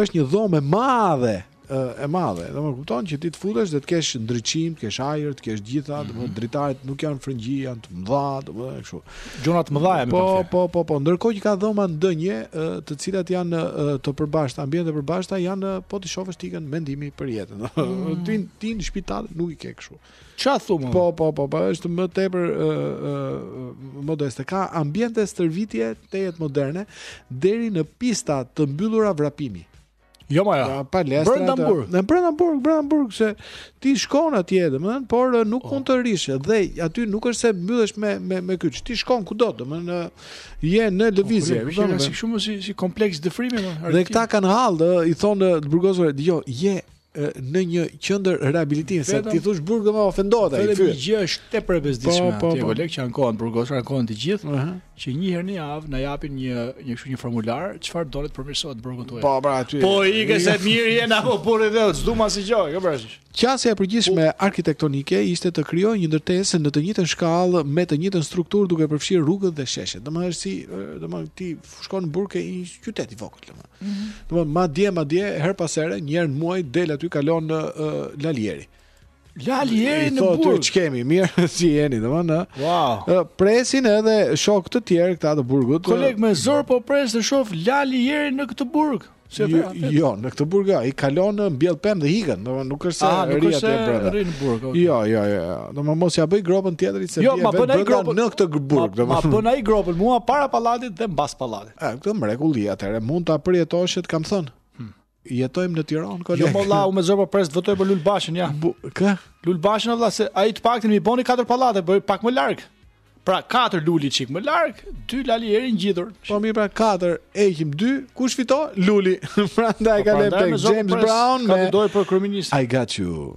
Speaker 1: Është një dhomë e madhe. e madhe. Do të kupton që ti të futesh dhe të kesh ndriçim, të kesh ajër, të kesh të gjitha, mm -hmm. do të thotë dritaret nuk janë frëngji, janë të mëdha, do të thonë kështu.
Speaker 3: Gjona të mëdha jam
Speaker 1: po,
Speaker 3: po,
Speaker 1: po, po, po, ndërkohë që ka dhoma ndenjeje, të cilat janë të përbashkëta, ambientet e përbashkëta janë po t'i shohësh të ikën mendimi për jetën.
Speaker 3: Mm -hmm.
Speaker 1: Ti ti në spital nuk i ke kështu.
Speaker 3: Ça thumë?
Speaker 1: Po, po, po, po, është më tepër ë ë modeste. Ka ambiente stërvitje tejet moderne deri në pista të mbyllura vrapimi.
Speaker 3: Jo më ja.
Speaker 1: Palestra.
Speaker 3: Brenda burg.
Speaker 1: Në brenda burg, brenda burg se ti shkon atje, domethënë, por nuk oh. mund të rrish dhe aty nuk është se mbyllesh me me me kyç. Ti shkon kudo, domethënë, je në
Speaker 3: po, lëvizje.
Speaker 1: Po,
Speaker 3: po, si shumë si si kompleks dëfrimi më.
Speaker 1: Dhe këta kanë hall, i thonë burgosur, jo, je në një qendër rehabilitimi se t'i thosh burg më ofendohet ai.
Speaker 3: Vetëm gjë është tepër e bezdisshme
Speaker 1: po, po,
Speaker 3: atje
Speaker 1: po.
Speaker 3: që ankohen të burgosurit, ankohen të gjithë. Uh -huh. që një herë në javë na japin një një kështu një formular, çfarë doni të përmirësohet në burgun tuaj.
Speaker 1: Po, pra aty.
Speaker 3: Po ik se mirë jemi o burri i dheut s'dum asgjë, kjo pra.
Speaker 1: Qasja e përgjithshme po. arkitektonike ishte të krijojë një ndërtesë në të njëjtën shkallë me të njëjtën strukturë duke përfshirë rrugët dhe sheshet. Domethënë si, domethënë ti shkon në burg e një qytet i vogël domethënë. Mm -hmm. Domethënë madje madje herë pas here një herë në muaj del aty kalon uh, Lali
Speaker 3: Eri.
Speaker 1: Lali
Speaker 3: Eri
Speaker 1: në
Speaker 3: burg.
Speaker 1: Thotë ç'kemi, mirë si jeni, domethënë.
Speaker 3: Wow.
Speaker 1: Presin edhe shokë të tjerë këta të burgut.
Speaker 3: Koleg me zor po pres të shoh Lali Erin në këtë burg.
Speaker 1: Jo, jo, në këtë burg ai kalon mbjell pemë dhe ikën, domethënë nuk është se rri
Speaker 3: aty
Speaker 1: brenda.
Speaker 3: Rri në burg. Okay.
Speaker 1: Jo, jo, jo. jo. Domethënë mos ja bëj gropën tjetrit se
Speaker 3: jo,
Speaker 1: bie vetë
Speaker 3: gropën
Speaker 1: në këtë burg,
Speaker 3: domethënë. Ma,
Speaker 1: ma
Speaker 3: bën ai gropën mua para pallatit dhe mbas pallatit.
Speaker 1: Ë, këtë mrekulli atëherë mund ta përjetosh, kam thënë. Jetojmë në Tiranë kolegë.
Speaker 3: Jo më valla, unë me zor po pres të votoj për Lul Bashën, ja.
Speaker 1: Po, kë?
Speaker 3: Lul Bashën valla se ai të paktën i boni katër pallate, por pak më larg. Pra katër Luli çik më larg, dy Lali Eri ngjitur.
Speaker 1: Po mirë pra katër, heqim dy, kush fito? Luli. Prandaj
Speaker 3: po, ka le
Speaker 1: tek James Brown me
Speaker 3: kandidoi për kryeminist.
Speaker 21: I got you.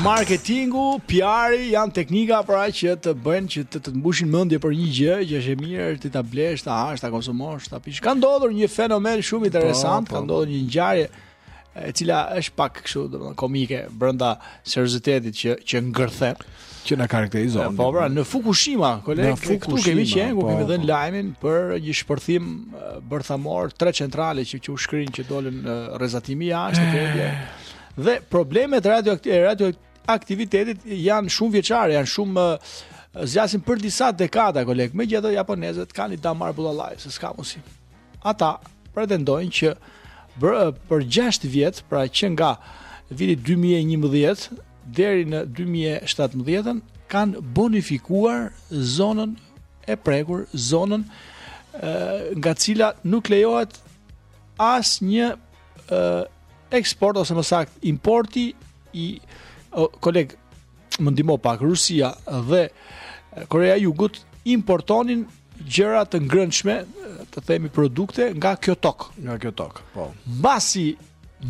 Speaker 3: marketingu, PR-i janë teknika pra që të bëjnë që të të mbushin mendje për një gjë që është e mirë, ti ta blesh, ta hash, ta konsumosh. ta pish ka ndodhur një fenomen shumë interesant,
Speaker 1: po, po.
Speaker 3: ka ndodhur një ngjarje e cila është pak kështu domethënë komike brenda seriozitetit që që ngërthen
Speaker 1: që na karakterizon.
Speaker 3: Po pra, në Fukushima, koleg,
Speaker 1: në Fukushima, këtu
Speaker 3: kemi qenë, ku
Speaker 1: po,
Speaker 3: kemi dhënë
Speaker 1: po.
Speaker 3: lajmin për një shpërthim bërthamor tre centrale që që u shkrinë që dolën rrezatimi jashtë atje. Dhe problemet radioaktive, radioaktive aktivitetit janë shumë vjeçare, janë shumë zgjasin për disa dekada koleg. Megjithatë japonezët kanë i damar bullallaj, se s'ka mundsi. Ata pretendojnë që për, për 6 vjet, pra që nga viti 2011 deri në 2017 kanë bonifikuar zonën e prekur, zonën e, nga cila nuk lejohet asnjë eksport ose më sakt importi i koleg më ndihmo pak Rusia dhe Korea e Jugut importonin gjëra të ngrënshme, të themi produkte nga kjo tokë,
Speaker 1: nga kjo tokë. Po.
Speaker 3: Mbasi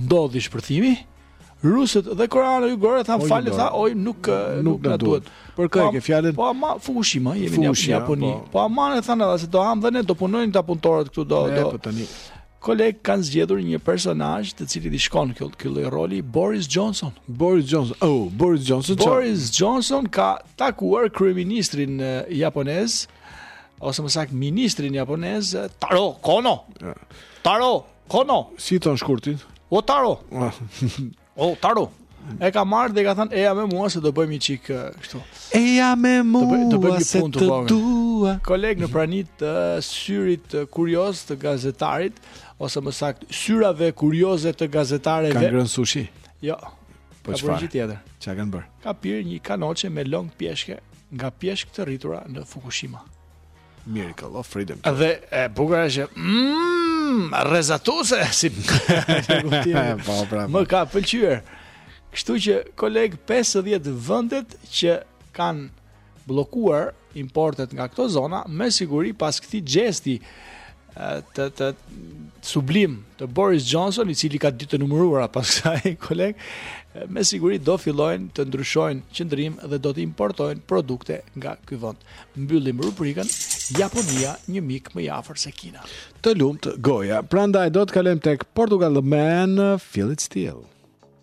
Speaker 3: ndodhi shpërthimi, Rusët dhe koreanët e Jugut thanë
Speaker 1: po,
Speaker 3: falë, tha, oj, nuk, nuk,
Speaker 1: nuk na duhet. Për kë e ke fjalën?
Speaker 3: Po ama Fukushima, jemi në Japoni.
Speaker 1: Po.
Speaker 3: po ama thanë edhe se do hamë dhe ne do punojnë ata punëtorët këtu do do.
Speaker 1: Po tani.
Speaker 3: Koleg kanë zgjedhur një personazh të cilit i shkon ky ky lloj roli Boris Johnson.
Speaker 1: Boris Johnson. Oh, Boris Johnson.
Speaker 3: Boris Johnson ka takuar kryeministrin japonez ose më saktë ministrin japonez Taro Kono. Taro Kono.
Speaker 1: Si i thonë shkurt?
Speaker 3: O Taro. O Taro. E ka marrë dhe ka thënë eja me mua se do bëjmë një çik kështu.
Speaker 1: Eja me
Speaker 3: mua do bëjmë një punë të
Speaker 1: dua.
Speaker 3: Koleg në prani të syrit kurioz të gazetarit ose më saktë syrave kurioze të gazetarëve.
Speaker 1: Kanë ngrënë sushi.
Speaker 3: Jo.
Speaker 1: Po
Speaker 3: ka bërë tjetër.
Speaker 1: Çka kanë bërë?
Speaker 3: Ka pirë një kanaçe me lëng pjeshke nga pjeshkë të rritura në Fukushima.
Speaker 1: Miracle of Freedom.
Speaker 3: Dhe e bukur është që mmm, rrezatuese si.
Speaker 1: Po, pra.
Speaker 3: Më ka pëlqyer. Kështu që koleg 50 vendet që kanë bllokuar importet nga këto zona, me siguri pas këtij gjesti të të sublim të Boris Johnson, i cili ka ditë të numëruara pas kësaj koleg, me siguri do fillojnë të ndryshojnë qëndrim dhe do të importojnë produkte nga ky vend. Mbyllim rubrikën Japonia një mik më i afër se Kina.
Speaker 1: Të lumtë goja. Prandaj do të kalojmë tek Portugal The Man Feel It Still.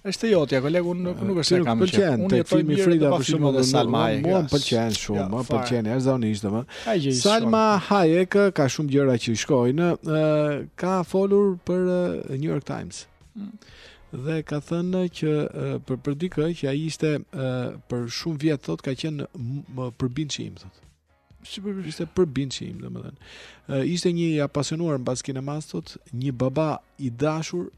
Speaker 1: Është
Speaker 3: e jotja, koleg, unë nuk nuk është se më
Speaker 1: pëlqen. Te filmi Frida për shembull
Speaker 3: dhe Salma Hayek.
Speaker 1: Mua më pëlqen shumë, më pëlqen
Speaker 3: edhe zonisht domun.
Speaker 1: Salma Hayek ka shumë gjëra që i shkojnë, ka folur për New York Times.
Speaker 3: Mm.
Speaker 1: Dhe ka thënë që për përderisa që ai ishte për shumë vjet thotë ka qenë përbindëshi im thotë. Si për ishte përbindëshi im, domethënë. Uh, ishte një i apasionuar mbas kinemas thotë, një baba i dashur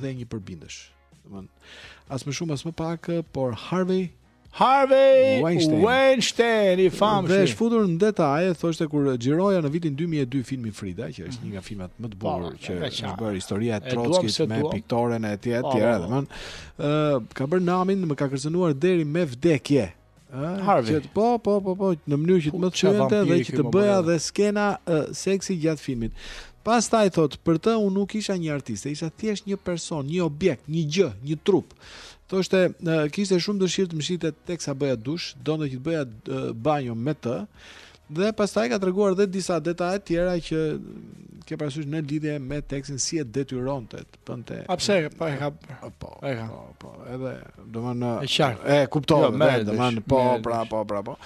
Speaker 1: dhe një përbindësh. Domethënë, as më shumë as më pak, por Harvey
Speaker 3: Harvey
Speaker 1: Weinstein,
Speaker 3: Weinstein i famshëm.
Speaker 1: Dhe është futur në detaje, thoshte kur xhiroja në vitin 2002 filmin Frida, që është një nga filmat më të
Speaker 3: po,
Speaker 1: bukur
Speaker 3: që
Speaker 1: është bërë historia e
Speaker 3: Trockit
Speaker 1: me piktoren e
Speaker 3: etj
Speaker 1: etj,
Speaker 3: po, po,
Speaker 1: domethënë, ë ka bërë namin, më ka kërcënuar deri me vdekje.
Speaker 3: Harvey.
Speaker 1: Që, po, po, po, po, në mënyrë që të më thyentë dhe që të bëja dhe skena uh, seksi gjatë filmit. Pastaj thotë, për të unë nuk isha një artiste, isha thjesht një person, një objekt, një gjë, një trup. Thoshte, uh, kishte shumë dëshirë të më shihte teksa bëja dush, donte që të bëja uh, banjo me të. Dhe pastaj ka treguar edhe disa detaje të tjera që ke parasysh në lidhje me seksin si e detyronte bënte.
Speaker 12: A pse e pa e ka?
Speaker 1: Po,
Speaker 12: po,
Speaker 1: po, po. Edhe domethënë
Speaker 12: e qartë.
Speaker 1: E kuptoj,
Speaker 12: jo, me,
Speaker 1: domethënë po, pra, po, pra, po.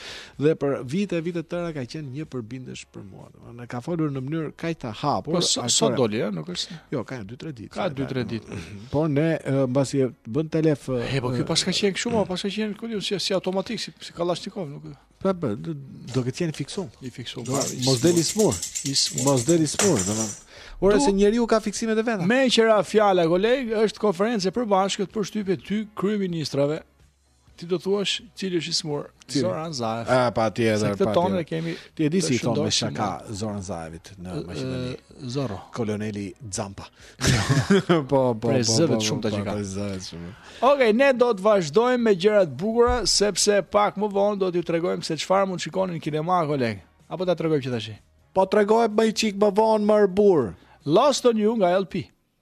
Speaker 1: Dhe për vite e vite të tëra ka qenë një përbindësh për mua. Domethënë ka folur në mënyrë kaq të hapur.
Speaker 12: Po sot so doli, nuk është.
Speaker 1: Jo, ka 2-3 ditë.
Speaker 12: Ka 2-3 ditë.
Speaker 1: Po ne mbasi bën telef.
Speaker 12: E po ky paska qenë kështu, paska qenë kur si si automatik, si, si kallashnikov, nuk e.
Speaker 1: Po po, do ketë qenë fiksum.
Speaker 12: I fiksum.
Speaker 1: Do, mos del i smur. I smur. Mos del i smur, domethënë.
Speaker 12: Ore
Speaker 1: se njeriu ka fiksimet e veta.
Speaker 12: Meqë ra fjala koleg, është konferencë e përbashkët për shtyp e dy kryeministrave. Ti do thuash cili është i smur? Zoran Zaev.
Speaker 1: Ah, patjetër,
Speaker 12: patjetër. Këtë tonë kemi.
Speaker 1: Ti e di si i thonë me shaka Zoran Zaevit në Maqedoni.
Speaker 12: Zorro.
Speaker 1: Koloneli Zampa. po, po, po. Për
Speaker 12: zëvet shumë
Speaker 1: të
Speaker 12: që ka. Ok, ne do të vazhdojmë me gjërat bukura, sepse pak më vonë do t'ju tregojmë se qëfar mund shikoni në kinema, kolegë. Apo t'a tregojmë që t'a shi?
Speaker 1: Po tregojmë më i qikë më vonë më rëburë.
Speaker 12: Lost on you nga LP.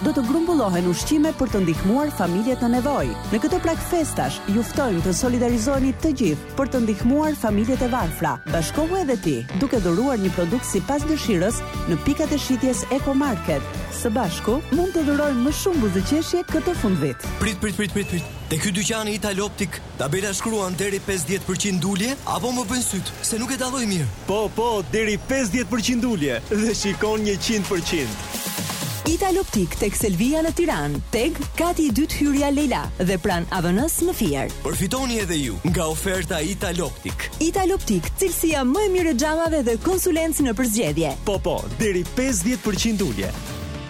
Speaker 8: do të
Speaker 22: grumbullohen ushqime për të ndihmuar familjet në nevojë. Në këtë prag festash, ju ftojmë të solidarizoheni të gjithë për të ndihmuar familjet e varfra. Bashkohu edhe ti, duke dhuruar një produkt sipas dëshirës në pikat e shitjes Eco Market. Së bashku, mund të dhurojmë më shumë buzëqeshje këtë fundvit.
Speaker 23: Prit, prit, prit, prit, prit. Te ky dyqani Italoptik Tabela shkruan deri pesëdhjetë për qind ulje apo më bëjnë sytë, se nuk e dalloj mirë.
Speaker 13: Po, po, deri pesëdhjetë për qind ulje dhe shikon njëqind
Speaker 22: për qind. Italoptik tek Selvija në Tiranë, TEG, kati i dytë hyrja Lejla dhe pranë AVN-së në Fier.
Speaker 23: Përfitoni edhe ju nga oferta
Speaker 22: Italoptik. Italoptik, cilësia më e mirë e xhamave dhe konsulencë në përzgjedhje.
Speaker 13: Po, po, deri
Speaker 4: pesëdhjetë për qind ulje.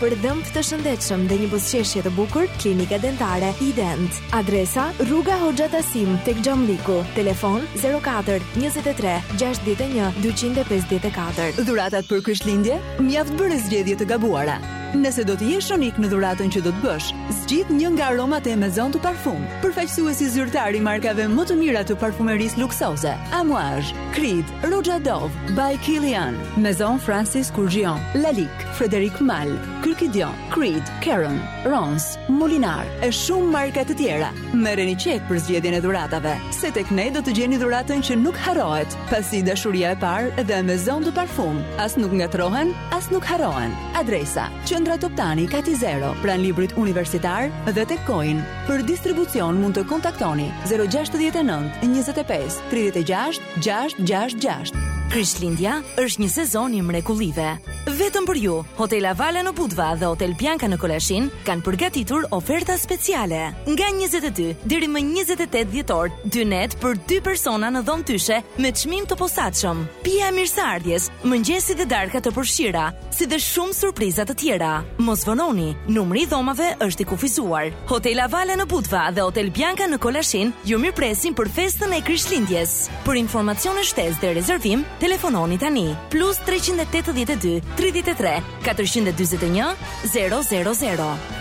Speaker 4: Për dhëmbë të shëndetshëm dhe një buzëqeshje të bukur, Klinika Dentare Ident. Adresa: Rruga Hoxha Tasim, tek Xhamliku. Telefon: 04 23 61 254.
Speaker 22: Dhuratat për Krishtlindje? Mjaft bëre zgjedhje të gabuara. Nëse do të jesh unik në dhuratën që do të bësh, zgjidh një nga aromat e Maison de Parfum, përfaqësuesi zyrtar i markave më të mira të parfumerisë luksoze: Amouage, Creed, Roja Dove, By Kilian, Maison Francis Kurkdjian, Lalique. Frederic Malle, Kurkdjian, Creed, Caron, Rance, Molinard e shumë marka të tjera. Merreni shtek për zgjedhjen e dhuratave, se tek ne do të gjeni dhuratën që nuk harrohet, pasi dashuria e parë dhe Maison de Parfum, as nuk ngatërrohen, as nuk harrohen. Adresa: Qendra Toptani, kati 0, pranë librit universitar dhe tek Coin. Për distribucion mund të kontaktoni 069 25 36 666.
Speaker 15: Krishtlindja është një sezon i mrekullive. Vetëm për ju, Hotel Avala në Budva dhe Hotel Bianca në Kolashin kanë përgatitur oferta speciale. Nga 22 deri më 28 dhjetor, dy net për dy persona në dhomë tyshe me çmim të posaçëm. Pija e mirëseardhjes, mëngjesi dhe darka të përfshira, si dhe shumë surpriza të tjera. Mos vononi, numri i dhomave është i kufizuar. Hotel Avala në Budva dhe Hotel Bianca në Kolashin ju mirëpresin për festën e Krishtlindjes. Për informacione shtesë dhe rezervim, telefononi tani plus 382 33 441 000.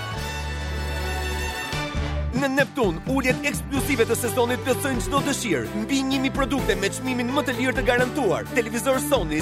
Speaker 24: Në Neptun, uljet eksplozive të sezonit plotësojnë çdo dëshirë. Mbi 1000 produkte me çmimin më të lirë të garantuar. Televizor Sony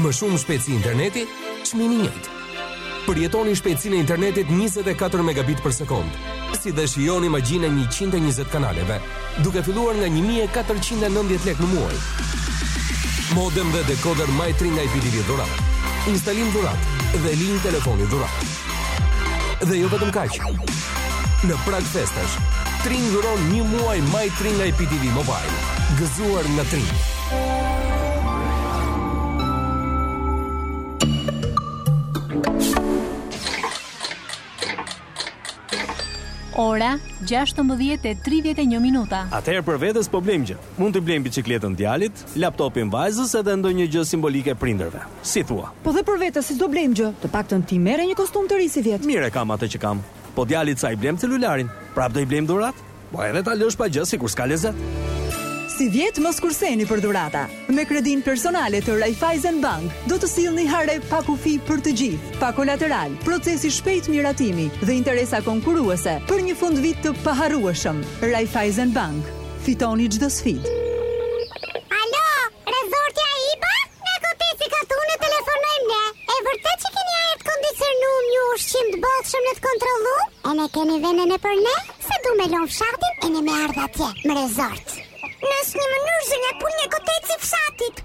Speaker 25: Më shumë shpejtësi interneti, çmimi i njëjtë. Përjetoni shpejtësinë e internetit 24 megabit për sekond, si dhe shijoni magjinë e 120 kanaleve, duke filluar nga 1490 lekë në muaj. Modem dhe dekoder My Tring IPTV dhuratë. Instalim dhuratë dhe linjë telefoni dhuratë. Dhe jo vetëm kaq. Në prag festash, Tring dhuron një muaj My Tring IPTV Mobile, gëzuar nga Tring.
Speaker 10: Ora 16:31 minuta.
Speaker 5: Atëherë për vete s'po blejmë gjë. Mund t'i blejmë biçikletën djalit, laptopin vajzës edhe ndonjë gjë simbolike prindërve. Si thua?
Speaker 26: Po dhe për vete si s'do blejmë gjë, të paktën ti merre një kostum të ri sivjet. Mirë
Speaker 5: e kam atë që kam. Po djalit sa i blemë celularin? Prapë do i blejmë dhuratë? Po edhe ta lësh pa gjë sikur s'ka lezet.
Speaker 22: Sivjet mos kurseni për dhurata. Me kredinë personale të Raiffeisen Bank do të sillni hare pa kufi për të gjithë, pa kolateral, proces i shpejtë miratimi dhe interesa konkurruese për një fundvit të paharrueshëm. Raiffeisen Bank, Fitoni çdo sfidë.
Speaker 27: Alo, rezorti AIBA? Nga Koteci katunit telefonojmë ne. E vërtet që keni ajër të kondicionuar dhe ushqim të bollshëm dhe të kontrollum? A na keni ven dhe për ne? Se du me lon fshatin e ne me ardh atje, në rezort.
Speaker 28: Në
Speaker 29: asnjë mënyrë zonja pulë nga
Speaker 30: Koteci i
Speaker 3: fshatit.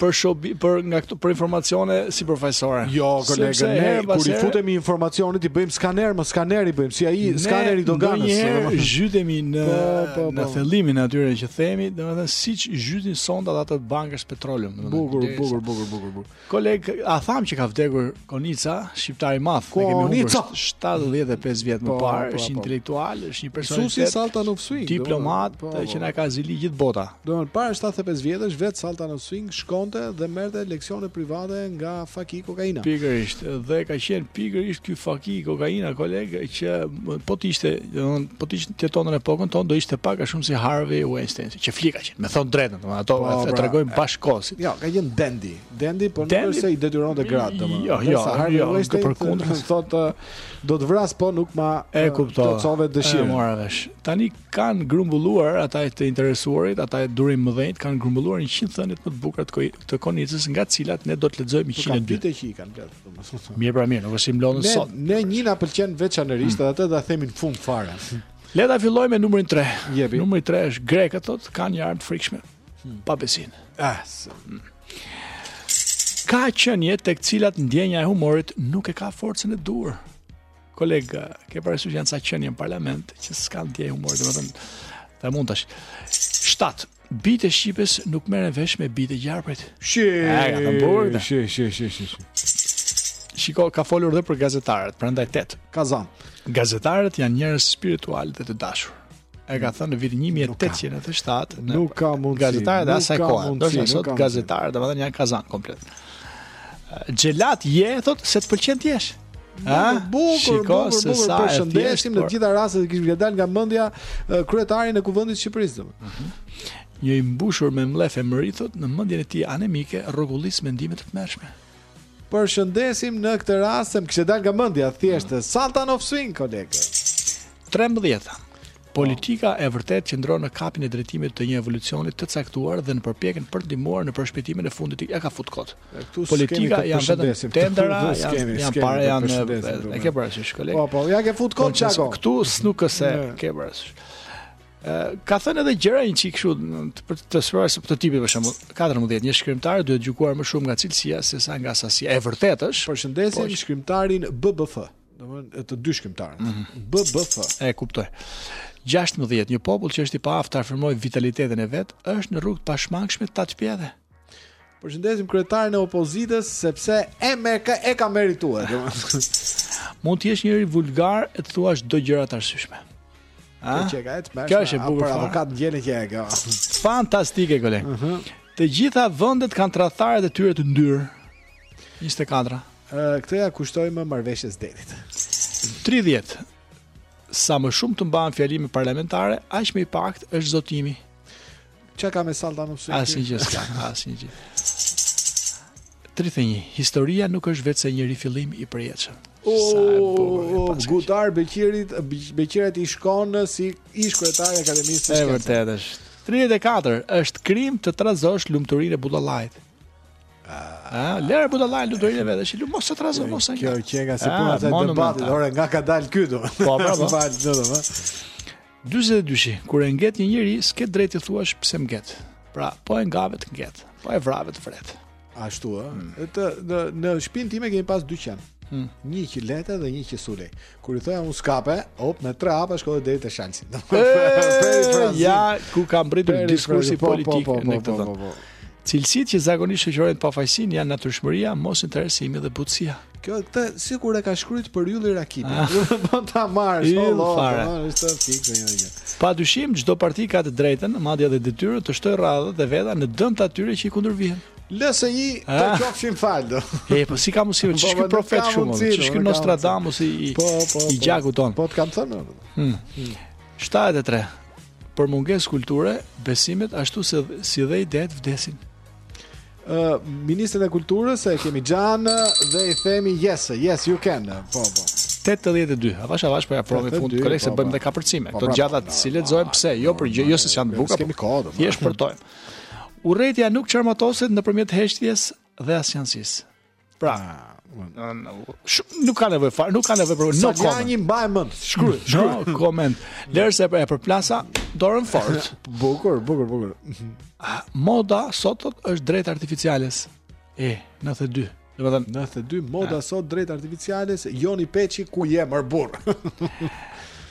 Speaker 3: për hobi për nga këto për informacione si profesorë.
Speaker 1: Jo, kolegë, ne kur i futemi informacionit i bëjmë skaner, më skaner i bëjmë, si ai skaneri i doganës.
Speaker 3: Ne ndonjëherë zhytemi në
Speaker 1: po, po, po.
Speaker 3: në thellimin e atyre që themi, domethënë siç zhytin sondat ato të Bankers Petroleum, domethënë.
Speaker 1: Bukur, bukur, bukur, bukur, bukur.
Speaker 3: Koleg, a thamë që ka vdekur Konica, shqiptar i madh, e kemi humbur 75 vjet më
Speaker 1: po,
Speaker 3: parë,
Speaker 1: po,
Speaker 3: është
Speaker 1: po.
Speaker 3: intelektual, është një personalitet
Speaker 1: Sultan of Swing,
Speaker 3: diplomat
Speaker 1: po, po,
Speaker 3: që na ka zili gjithë bota.
Speaker 1: Domethënë para 75 vjetësh vetë Sultan of Swing shkonte dhe merrte leksione private nga faki kokaina.
Speaker 3: Pikërisht, dhe ka qenë pikërisht ky faki kokaina koleg që po të ishte, domethënë po të ishte të jetonte në epokën tonë do ishte pak a shumë si Harvey Weinstein, qeflija që me thon drejtën, domethënë ato
Speaker 1: po,
Speaker 3: e
Speaker 1: pra,
Speaker 3: tregojnë bashkëkohësit.
Speaker 1: Jo, ka qenë Dandy, Dandy po nuk është se i detyronte gratë domethënë.
Speaker 3: Jo, jo,
Speaker 1: sa Harvey
Speaker 3: jo,
Speaker 1: Weinstein
Speaker 3: përkundër se
Speaker 1: thotë do të vras po nuk ma,
Speaker 3: e
Speaker 1: kuptoj.
Speaker 3: Të
Speaker 1: çove
Speaker 3: dëshirë.
Speaker 1: E
Speaker 3: mora vesh. Tani kanë grumbulluar ata të interesuarit, ata durimmëdhenjtë kanë grumbulluar 100 thëniet më të bukura të, të Konicës nga të cilat ne do të lexojmë 102.
Speaker 1: Kanë vite që i kanë mbledh domethënë.
Speaker 3: Mirë pra mirë, nuk është se i
Speaker 1: mblodhën
Speaker 3: sot.
Speaker 1: Ne një na pëlqen veçanërisht mm. atë ta themi në fund fare.
Speaker 3: Le ta fillojmë me numrin 3. Numri 3 është grekët thotë kanë një armë të frikshme. Hmm. Pabesinë.
Speaker 1: Ah, hmm.
Speaker 3: Ka qenie te të cilat ndjenja e humorit nuk e ka forcën e duhur. Kolega, ke parasysh janë sa qenie në parlament që s'kanë ndjenjë humori, domethënë, dhe mund tash. Shtatë, bijtë e shqipes nuk merren vesh me bijtë e gjarprit.
Speaker 1: Shi, shi, shi, shi, shi, shi.
Speaker 3: Shiko, ka folur dhe për gazetarët, prandaj tetë.
Speaker 1: Kazan.
Speaker 3: Gazetarët janë njerëz spiritualë dhe të dashur. e ka thënë në vitin 1887
Speaker 1: nuk ka mundësi
Speaker 3: gazetarët e asaj kohe
Speaker 1: se
Speaker 3: sot gazetarët domethënë janë kazan komplet xhelat je thotë se të pëlqen të jesh Ha,
Speaker 1: bukur, bukur, bukur,
Speaker 3: sa
Speaker 1: përshëndesim në këtë rast se na kishte dal nga mendja kryetarin e kuvendit të Shqipërisë. Mhm.
Speaker 3: Njeriu i mbushur me mllef e mëri thotë në mendjen e tij anemike rrokullis mendime të tmerrshme.
Speaker 1: Përshëndesim në këtë rast se më kishte dalë nga mendja thjesht mm. Sultan of Swing kolegë.
Speaker 3: 13. Politika e vërtet qëndron në kapjen e drejtimit të një evolucioni të caktuar dhe në përpjekjen për të ndihmuar në përshpejtimin e fundit ia ka fut kot. Politika janë vetëm tendera, janë janë para janë e ke parasysh kolegë.
Speaker 1: Po po, ia ka fut kot xhaxho.
Speaker 3: Këtu s'nuk se ke parasysh. ka thënë edhe gjëra një çik kështu për të, të tipit për shembull 14 një shkrimtar duhet gjykuar më shumë nga cilësia se sa nga sasia. E vërtetë është.
Speaker 1: Përshëndesim
Speaker 3: po,
Speaker 1: shkrimtarin BBF, domthonë të dy shkrimtarët.
Speaker 3: Mm -hmm.
Speaker 1: BBF.
Speaker 3: E kuptoj. 16 një popull që është i paaftë të afirmojë vitalitetin e vet është në rrugë të pashmangshme tatëpjetë.
Speaker 1: Përshëndesim kryetarin e opozitës sepse e me ka e ka merituar, domethënë.
Speaker 3: Mund të jesh njeri vulgar e të thuash do gjëra të arsyeshme. A?
Speaker 1: Kjo qenka e tmerrshme.
Speaker 3: Kjo është e bukur.
Speaker 1: Për avokat Ngjelën që e ka.
Speaker 3: Fantastike koleg. Uh -huh. Të gjitha vendet kanë tradhtarët e tyre të ndyrë. 24.
Speaker 1: Ë këtë ja kushtojmë marrëveshjes së detit.
Speaker 3: 30. Sa më shumë të mbahen fjalime parlamentare, aq më i paktë është zotimi.
Speaker 1: Çka ka me sallta në sy?
Speaker 3: Asnjë gjë s'ka, asnjë gjë. 31. Historia nuk është vetëm se një rifillim i përjetshëm. Oh,
Speaker 1: Gudar Beqirit, Beqirit i shkon si ish kryetar i Akademisë së Shkencave.
Speaker 3: Është vërtet është. 34. Është krim të trazosh lumturinë e budallait. Ah, lëre budallain lumturinë e vet, është lum mos të trazo mos ai.
Speaker 1: Kjo qenka si puna e debatit, ore nga ka dal ky do.
Speaker 3: Po,
Speaker 1: po, po. Dyzet e
Speaker 3: dyshi, kur e nget një njeri, s'ke drejt të thuash pse më nget. Pra, po e ngave të nget, po e vrave të vret.
Speaker 1: Ashtu, ë. Mm. Unë në shtëpinë time kemi pas dy
Speaker 3: qen. Mm.
Speaker 1: Një që lete dhe një që sulej. Kur i thoja unë s'kape, op me tre hapa shkoi deri te
Speaker 3: shansi. Ja, ku kam
Speaker 1: mbërritur
Speaker 3: diskursi
Speaker 1: po, po,
Speaker 3: politik
Speaker 1: po,
Speaker 3: në këtë vend. Cilësitë që zakonisht shoqërojnë pafajësinë janë natyrshmëria, mosinteresimi dhe butësia.
Speaker 1: Kjo këtë sikur e ka shkruajt për Ylli Rakipin.
Speaker 3: Ah.
Speaker 1: Po ta marrësh, po do. Është fikse kjo gjë.
Speaker 3: Pa dyshim çdo parti ka të drejtën, madje edhe detyrën të shtojë radhët e veta në dëm të atyre që i kundërvihen.
Speaker 1: Lëse i të
Speaker 3: ah.
Speaker 1: qofshin falë, do.
Speaker 3: E, po si ka mundësi, qenka profet shumë,
Speaker 1: qenka
Speaker 3: Nostradamus i,
Speaker 1: po, po,
Speaker 3: i
Speaker 1: po.
Speaker 3: gjakut tonë.
Speaker 1: Po, të kam thënë.
Speaker 3: Hmm. 73. Për mungesë kulture, besimet ashtu se si dhe idetë vdesin.
Speaker 1: Uh, ministrin e Kulturës e kemi xhan dhe i themi yes, yes you can. Po, po.
Speaker 3: 82. Avash avash po i afrohemi
Speaker 1: fundit
Speaker 3: të koleg se
Speaker 1: po,
Speaker 3: bëjmë
Speaker 1: po.
Speaker 3: dhe kapërcime.
Speaker 1: Po, të
Speaker 3: gjitha s'i lexojmë pse, jo për gjë, jo se janë të bukura. Kemi
Speaker 1: kohë.
Speaker 3: Thjesht shkurtojmë. Urrejtja nuk çarmatoset nëpërmjet heshtjes dhe asnjanësisë. Pra, nuk ka nevojë fare, nuk ka nevojë për no comment.
Speaker 1: Sa një mbaj mend, shkruaj, shkruaj
Speaker 3: no comment. Lëre se e përplasa dorën fort.
Speaker 1: bukur, bukur, bukur.
Speaker 3: Moda sot është drejt artificiales. E, 92. Domethënë
Speaker 1: 92 moda ah. sot drejt artificiales, Joni Peçi ku je more burrë.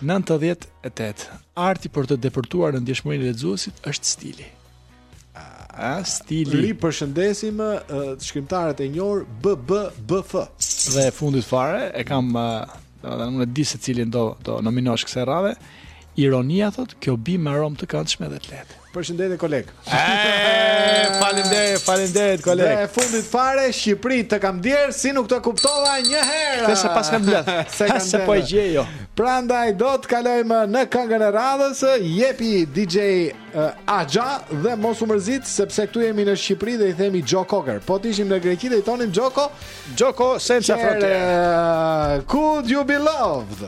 Speaker 3: 98. Arti për të depërtuar në ndjeshmërinë e lexuesit është stili. A, stili.
Speaker 1: Ri përshëndesim shkrimtarët e njohur BBBF.
Speaker 3: Dhe fundit fare e kam edhe unë di se cilin do do nominosh kësaj radhe. Ironia thot, kjo bi me aromë të këndshme dhe të lehtë.
Speaker 1: Përshëndetje koleg.
Speaker 3: Faleminderit, faleminderit koleg.
Speaker 1: Dhe fundit fare Shqipëri të kam dhier si nuk të kuptova një herë.
Speaker 3: Të se pas kam blet.
Speaker 1: Se kam
Speaker 3: se po gjejo.
Speaker 1: Prandaj do të kalojmë në këngën e radhës, jepi DJ Axha dhe mos u mërzit sepse këtu jemi në Shqipëri dhe i themi Xho Koker. Po të ishim në Greqi do i thonim Xhoko,
Speaker 3: Xhoko senza frontiere.
Speaker 1: Uh, could you be loved?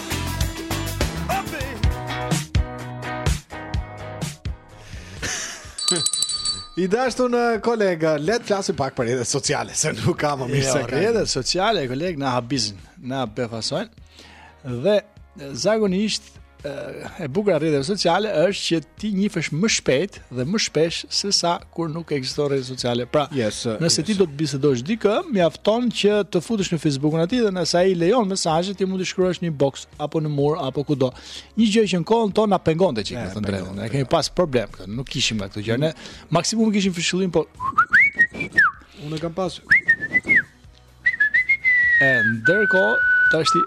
Speaker 12: I
Speaker 1: dashtun koleg, le të flasim pak për rrjetet sociale, se nuk ka më mirë
Speaker 3: jo,
Speaker 1: se këtë.
Speaker 3: Rrjetet sociale, koleg, na habizin, na befasojnë. Dhe zakonisht e bukura e rrjeteve sociale është që ti njihesh më shpejt dhe më shpesh se sa kur nuk ekzistonin rrjetet sociale. Pra,
Speaker 1: yes, uh,
Speaker 3: nëse
Speaker 1: yes.
Speaker 3: ti do të bisedosh dikë, mjafton që të futesh në Facebookun e tij dhe nëse ai lejon mesazhet, ti mund t'i shkruash në box apo në mur apo kudo. Një gjë që në kohën tonë na pengonte çik, të drejtën. Ne kemi pas problem këtu, nuk kishim këto gjëra. Ne maksimum kishim fishëllim, po
Speaker 1: unë kam pas
Speaker 3: E ndërkohë, tashti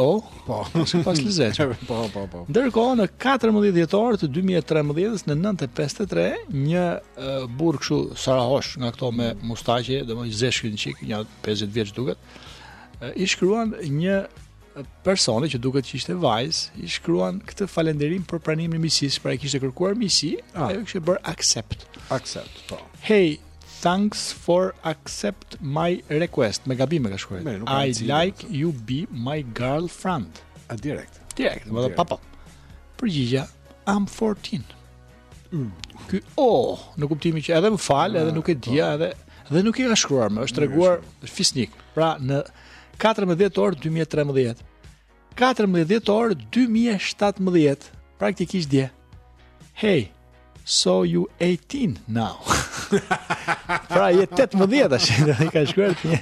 Speaker 3: O, oh,
Speaker 1: po,
Speaker 3: është pas lezet.
Speaker 1: po, po, po.
Speaker 3: Ndërkohë në 14 dhjetor të 2013-s në 9:53, një uh, burrë kështu sarahosh nga këto me mustaqe, domethënë zeshkan çik, një 50 vjeç duket, uh, i shkruan një Personi, që duket që ishte vajzë, i shkruan këtë falënderim për pranimin e miqësisë, pra i kishte kërkuar miqësi,
Speaker 1: ah.
Speaker 3: ajo kishte bërë accept.
Speaker 1: Accept, po.
Speaker 3: Hey, thanks for accept my request. Me gabim e ka shkruar. I like po. you be my girlfriend.
Speaker 1: A direkt.
Speaker 3: Direkt, më
Speaker 1: dha
Speaker 3: papa. Përgjigja, I'm 14. Ky o, oh, në kuptimin që edhe më fal, edhe nuk e, po, dija, edhe dhe nuk i ka shkruar më, është treguar fisnik. Pra në 14 dhjetor 2013. 14 dhjetor 2017, praktikisht dje. Hey, so you 18 now. pra je 18 tash, i ka shkruar ti.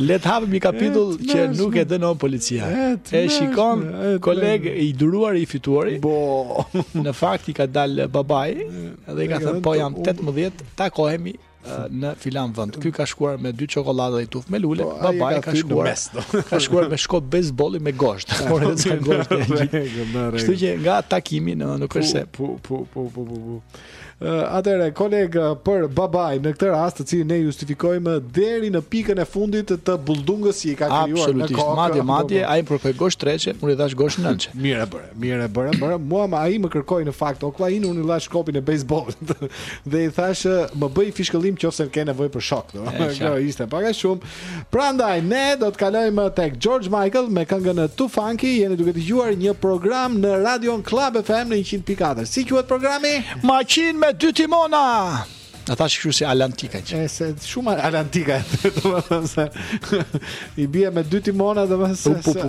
Speaker 3: Le të hapim një kapitull që nuk e dënon policia.
Speaker 1: E
Speaker 3: shikon koleg i duruar i fituari.
Speaker 1: Po.
Speaker 3: Në fakt i ka dal babai dhe i ka thënë po jam 18, takohemi në filan vend. Ky ka shkuar me dy çokoladë dhe tuf me lule.
Speaker 1: Po,
Speaker 3: babai
Speaker 1: ka
Speaker 3: shkuar. Ka shkuar me shkop bejsbolli me gosht. Por edhe ka gosht. Kështu që nga takimi domethënë nuk është se
Speaker 1: po po po po po. Atëherë, kolega, për babai në këtë rast, të cilin ne justifikojmë deri në pikën e fundit të bulldungës që i ka krijuar në kokë.
Speaker 3: Absolutisht,
Speaker 1: madje
Speaker 3: madje ai kërkoi gozhdë treçe, unë i dhashë gozhdë nëntçe.
Speaker 1: Mirë e bëre, mirë e bëre, bëre. Mua më ai më kërkoi në fakt okllain, unë i dhashë shkopin e bejsbollit dhe i thash më bëj fishkëllim nëse ke nevojë për shok, do. Kjo ishte pak a shumë. Prandaj ne do të kalojmë tek George Michael me këngën Too Funky, jeni duke dëgjuar një program në Radion Club FM në 100.4. Si quhet programi?
Speaker 3: Makinë me dy timona. Ata që kështu si Alantika që.
Speaker 1: E se shumë Alantika, domethënë se i bie me dy timona, domethënë se.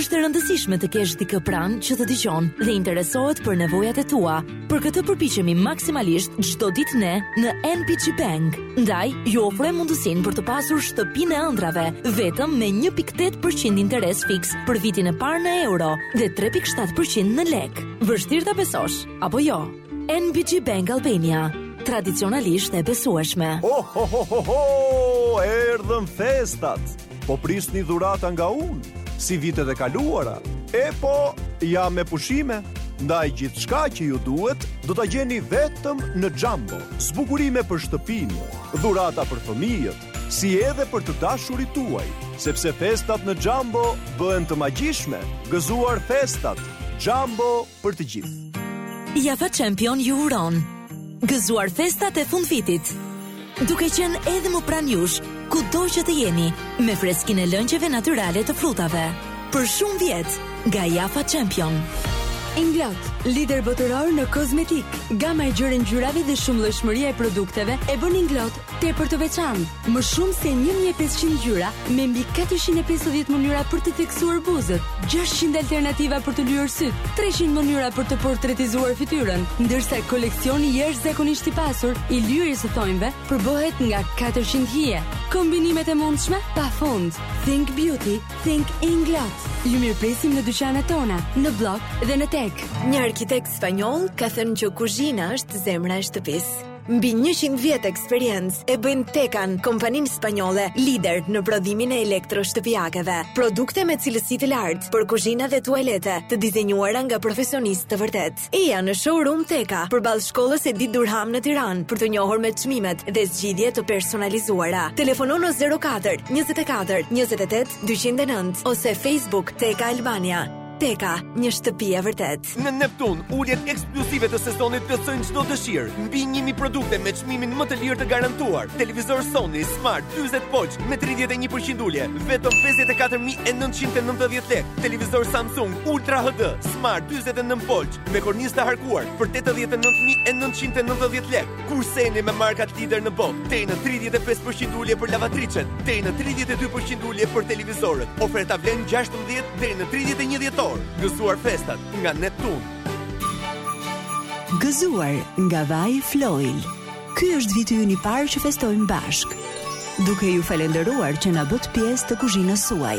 Speaker 15: Është e rëndësishme të kesh dikë pranë që të dëgjon dhe interesohet për nevojat e tua. Për këtë përpiqemi maksimalisht çdo ditë ne në NBG Bank. Ndaj, ju ofrojmë mundësinë për të pasur shtëpinë e ëndrrave vetëm me 1.8% interes fiks për vitin e parë në euro dhe 3.7% në lek. Vështirë ta besosh, apo jo? NBG Bank Albania, tradicionalisht e besueshme.
Speaker 13: Oh, oh, oh, oh, oh, erdhën festat! Po prisni dhurata nga unë, si vitet e kaluara. E po, jam me pushime, ndaj gjithçka që ju duhet do ta gjeni vetëm në Jumbo. Zbukurime për shtëpinë, dhurata për fëmijët, si edhe për të dashurit tuaj, sepse festat në Jumbo bëhen të magjishme. Gëzuar festat, Jumbo për të gjithë.
Speaker 15: Jaffa Champion ju uron gëzuar festat e fundvitit. Duke qenë edhe më pranë jush, kudo që të jeni, me freskinë e lëngjeve natyrale të frutave. Për shumë vjet, nga Jaffa Champion.
Speaker 8: Inglot, lider botëror në kozmetikë. Gama e gjerë e ngjyrave dhe shumëllojshmëria e produkteve e bën Inglot Tepër të veçantë, më shumë se 1500 ngjyra me mbi 450 mënyra për të theksuar buzët, 600 alternativa për të lyer sytë, 300 mënyra për të portretizuar fytyrën, ndërsa koleksioni jashtëzakonisht i pasur i lyerjes së thonjve përbohet nga 400 hije. Kombinimet e mundshme pa fund. Think Beauty, Think Inglot. Ju mirëpresim në dyqanet tona, në Bllok dhe në TEG.
Speaker 4: Një arkitekt spanjoll ka thënë që kuzhina është zemra e shtëpisë. Mbi njëqind vjet eksperiencë e bëjnë Tekan, kompaninë spanjolle, lider në prodhimin e elektroshtëpiakeve. Produkte me cilësi të lartë për kuzhina dhe tualete, të dizenjuara nga profesionistë të vërtetë. Eja në showroom Teka, përballë shkollës Edith Durham në Tiranë, për t'u njohur me çmimet dhe zgjidhje të personalizuara. Telefono në 04 24 28 209 ose Facebook Teka Albania. Teka, një shtëpi e vërtetë.
Speaker 24: Në Neptun, uljet ekskluzive të sezonit plotësojnë çdo dëshirë. Mbi 1000 produkte me çmimin më të lirë të garantuar. Televizor Sony Smart 40 polç me 31% ulje, vetëm 54990 lekë. Televizor Samsung Ultra HD Smart 49 polç me kornizë të harkuar për 89990 lekë. Kurseni me markat lider në botë, deri në 35% ulje për lavatriçet, deri në 32% ulje për televizorët. Oferta vlen 16 deri në 31 dhjetor. Gëzuar festat nga Neptun.
Speaker 9: Gëzuar nga Vaj Floil. Ky është viti ynë i parë që festojmë bashkë, duke ju falënderuar që na bëtë pjesë të kuzhinës suaj.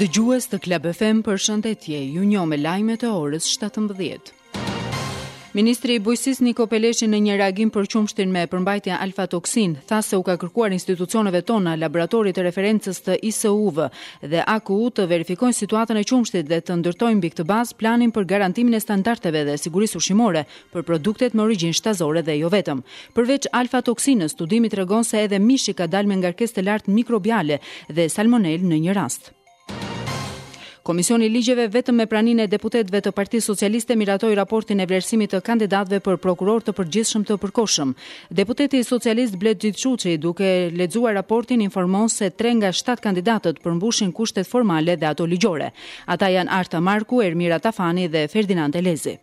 Speaker 31: Dëgjues të
Speaker 32: Club FM
Speaker 17: përshëndetje, ju njoh me lajmet e orës shtatëmbëdhjetë. Ministri i Bujqësisë Niko Peleshi në një reagim për qumështin me përmbajtje alfatoksin, tha se u ka kërkuar institucioneve tona, laboratorit të referencës të ISUV dhe AKU të verifikojnë situatën e qumështit dhe të ndërtojnë mbi këtë bazë planin për garantimin e standardeve dhe sigurisë ushqimore, për produktet me origjinë shtazore dhe jo vetëm. Përveç alfa-toksinës, studimi tregon se edhe mishi ka dalë me ngarkesë të lartë mikrobiale dhe salmonelë në një rast. Komisioni i Ligjeve vetëm me praninë e deputetëve të Partisë Socialiste miratoi raportin e vlerësimit të kandidatëve për prokuror të përgjithshëm të përkohshëm. Deputeti socialist Bledi Çuçi, duke lexuar raportin, informon se 3 nga 7 kandidatët përmbushin kushtet formale dhe ato ligjore. Ata janë Arta Marku, Ermira Tafani dhe Ferdinand Elezi.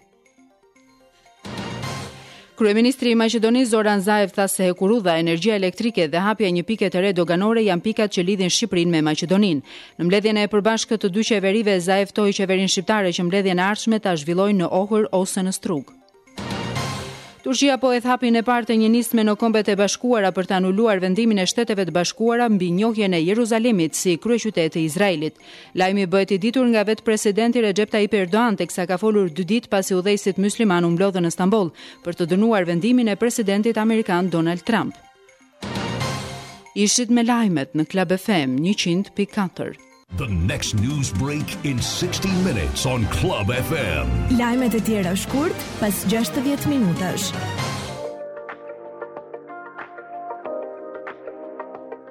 Speaker 17: Kryeministri i Maqedonisë Zoran Zaev tha se hekurudha, energjia elektrike dhe hapja e një pike të re doganore janë pikat që lidhin Shqipërinë me Maqedoninë. Në mbledhjen e përbashkët të dy qeverive, Zaev ftoi qeverinë shqiptare që mbledhjen e ardhshme ta zhvillojnë në Ohër ose në Strugë. Turqia po hedh hapin e parë të një nisme në Kombet e Bashkuara për të anuluar vendimin e Shteteve të Bashkuara mbi njohjen e Jeruzalemit si kryeqytet të Izraelit. Lajmi bëhet i ditur nga vetë presidenti Rexhep Tajip Erdogan, teksa ka folur dy ditë pasi udhëheqësit myslimanë u mblodhën në Stamboll për të dënuar vendimin e presidentit amerikan Donald Trump. Ishit me lajmet në Club FM 100.4.
Speaker 11: The next news break in 60 minutes on Club FM.
Speaker 33: Lajmet e tjera shkurt pas 60 minutash.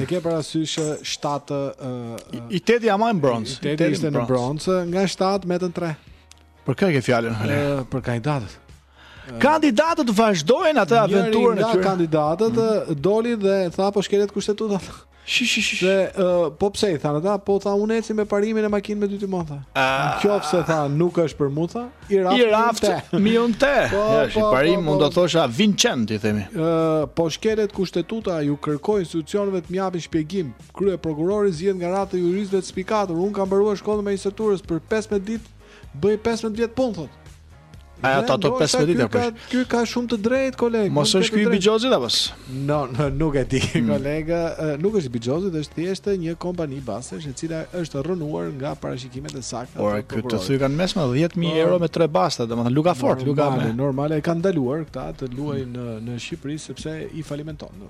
Speaker 34: e ke parasysh që 7 uh,
Speaker 3: i teti ama në bronz.
Speaker 34: I teti ishte në bronz, nga 7 mbetën 3.
Speaker 3: Për kë ke fjalën?
Speaker 34: Uh, për kandidatët.
Speaker 3: Kandidatët të vazhdojnë atë aventurën e
Speaker 34: tyre. Nga kandidatët mm. doli dhe tha po shkelet kushtetuta.
Speaker 3: Shi shi shi.
Speaker 34: Dhe uh, po pse i thanë ata? Po tha unë eci me parimin e makinë me dy timon tha.
Speaker 3: Uh,
Speaker 34: Në qoftë se tha nuk është për mua tha? I raftë,
Speaker 3: I raftë mi unë te.
Speaker 34: Po,
Speaker 3: ja,
Speaker 34: po,
Speaker 3: parim,
Speaker 34: po, po, unë
Speaker 3: do thosha Vincent, i themi.
Speaker 34: Uh, po shkelet kushtetuta, ju kërkoj institucionëve të m'japin shpjegim. Kryeprokurori zgjidhet nga radhët e juristëve të spikatur. Unë kam mbaruar shkollën e magjistraturës për 15 ditë, bëj 15 vjet punë, thotë.
Speaker 3: Aja ta të 15 ditë apo.
Speaker 34: Ky ka shumë të drejtë koleg.
Speaker 3: Mos është ky i Bixhozit apo?
Speaker 34: No, no, nuk e di,
Speaker 3: mm.
Speaker 34: kolega, nuk është i Bixhozit, është thjesht një kompani bastesh e cila është rrënuar nga parashikimet e sakta.
Speaker 3: Por
Speaker 34: këtë
Speaker 3: sy kanë pesëmbë 10000
Speaker 34: po.
Speaker 3: euro me tre basta, domethënë Luka Fort, Luka me.
Speaker 34: Normale e kanë ndaluar këta të luajnë mm. në në Shqipëri sepse i falimenton.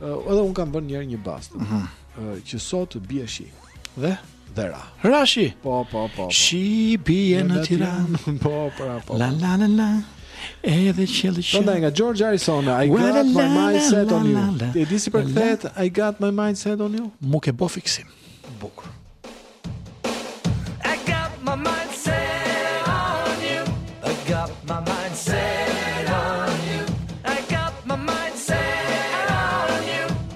Speaker 34: Ëh, edhe un kam vënë një herë një bast.
Speaker 3: Ëh,
Speaker 34: mhm. që sot bie shi.
Speaker 3: Dhe
Speaker 34: dhe ra.
Speaker 3: Ra shi.
Speaker 34: Po, po, po. po.
Speaker 3: Shi bie në Tiranë.
Speaker 34: Po, po, po.
Speaker 3: La la la la. Edhe qe li që
Speaker 34: Kënga nga George Harrison I got my mind set on you E di si përkthehet I got my mind set on you
Speaker 3: Mu ke bo fiksim
Speaker 34: Bukur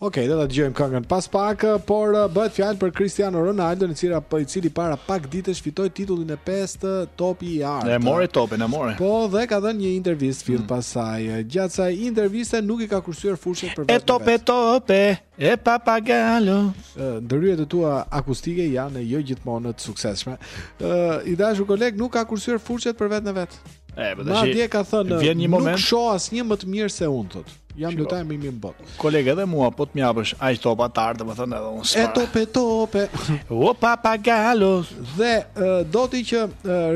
Speaker 35: Ok, do
Speaker 1: ta dëgjojmë këngën pas pak, por uh, bëhet fjalë për Cristiano Ronaldo, i cili po i cili para pak ditësh fitoi titullin e pestë uh, topi i artë.
Speaker 3: E mori topin, e mori.
Speaker 1: Po dhe ka dhënë një intervistë fill mm. pas kësaj. Uh, gjatë kësaj interviste nuk i ka kursyer fushën për
Speaker 3: vete.
Speaker 1: E
Speaker 3: tope tope, e papagalo.
Speaker 1: Ndërhyrjet e tua akustike janë jo gjithmonë të suksesshme. I dashur koleg nuk ka kursyer fushën për vete në vete.
Speaker 3: E, po tash.
Speaker 1: Madje ka thënë,
Speaker 3: vjen një moment.
Speaker 1: Nuk shoh asnjë më të mirë se unë thotë. Jam lojtari më i mirë në botë.
Speaker 3: Kolegë edhe mua po të më japësh aq topa të artë, më thënë edhe unë.
Speaker 1: E tope tope.
Speaker 3: O papa
Speaker 1: galos. Dhe do ti që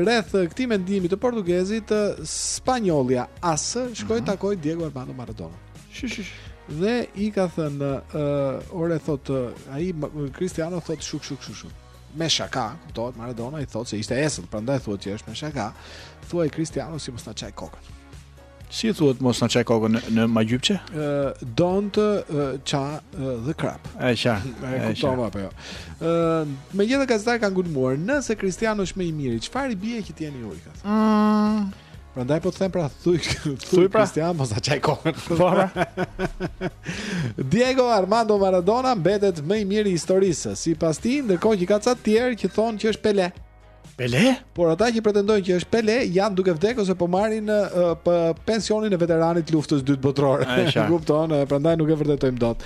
Speaker 1: rreth këtij mendimi të portugezit spanjollja AS shkoi mhm. takoi Diego Armando Maradona.
Speaker 3: Shi shi.
Speaker 1: Dhe i ka thënë, ore thotë, ai Cristiano thotë shuk shuk shuk shuk. me shaka, kuptohet Maradona i thotë se ishte esëll, prandaj thuhet që është me shaka. Thuaj Cristianos mos na çaj kokën.
Speaker 3: Si thuhet mos na çaj kokën në, në magjypçe?
Speaker 1: Ë uh, don't uh, ça uh, the crap.
Speaker 3: E qa.
Speaker 1: E kupton apo jo. Ë uh, megjithëse gazetarët kanë ngulmuar, nëse Cristiano është më i miri, çfarë i bie që të jeni ujkat?
Speaker 3: Mm.
Speaker 1: Prandaj po të them pra thuj thuj
Speaker 3: pra
Speaker 1: Cristianos mos ta çaj kokën.
Speaker 3: Po, pra.
Speaker 1: Diego Armando Maradona mbetet më i miri i historisë. Sipas tij, ndërkohë që ka ca të tjerë që thonë që është Pele.
Speaker 3: Pele?
Speaker 1: Por ata që pretendojnë që është Pele janë duke vdekur ose po marrin uh, pensionin e veteranit të luftës së dytë botërore. Kupton? Prandaj nuk e vërtetojmë dot.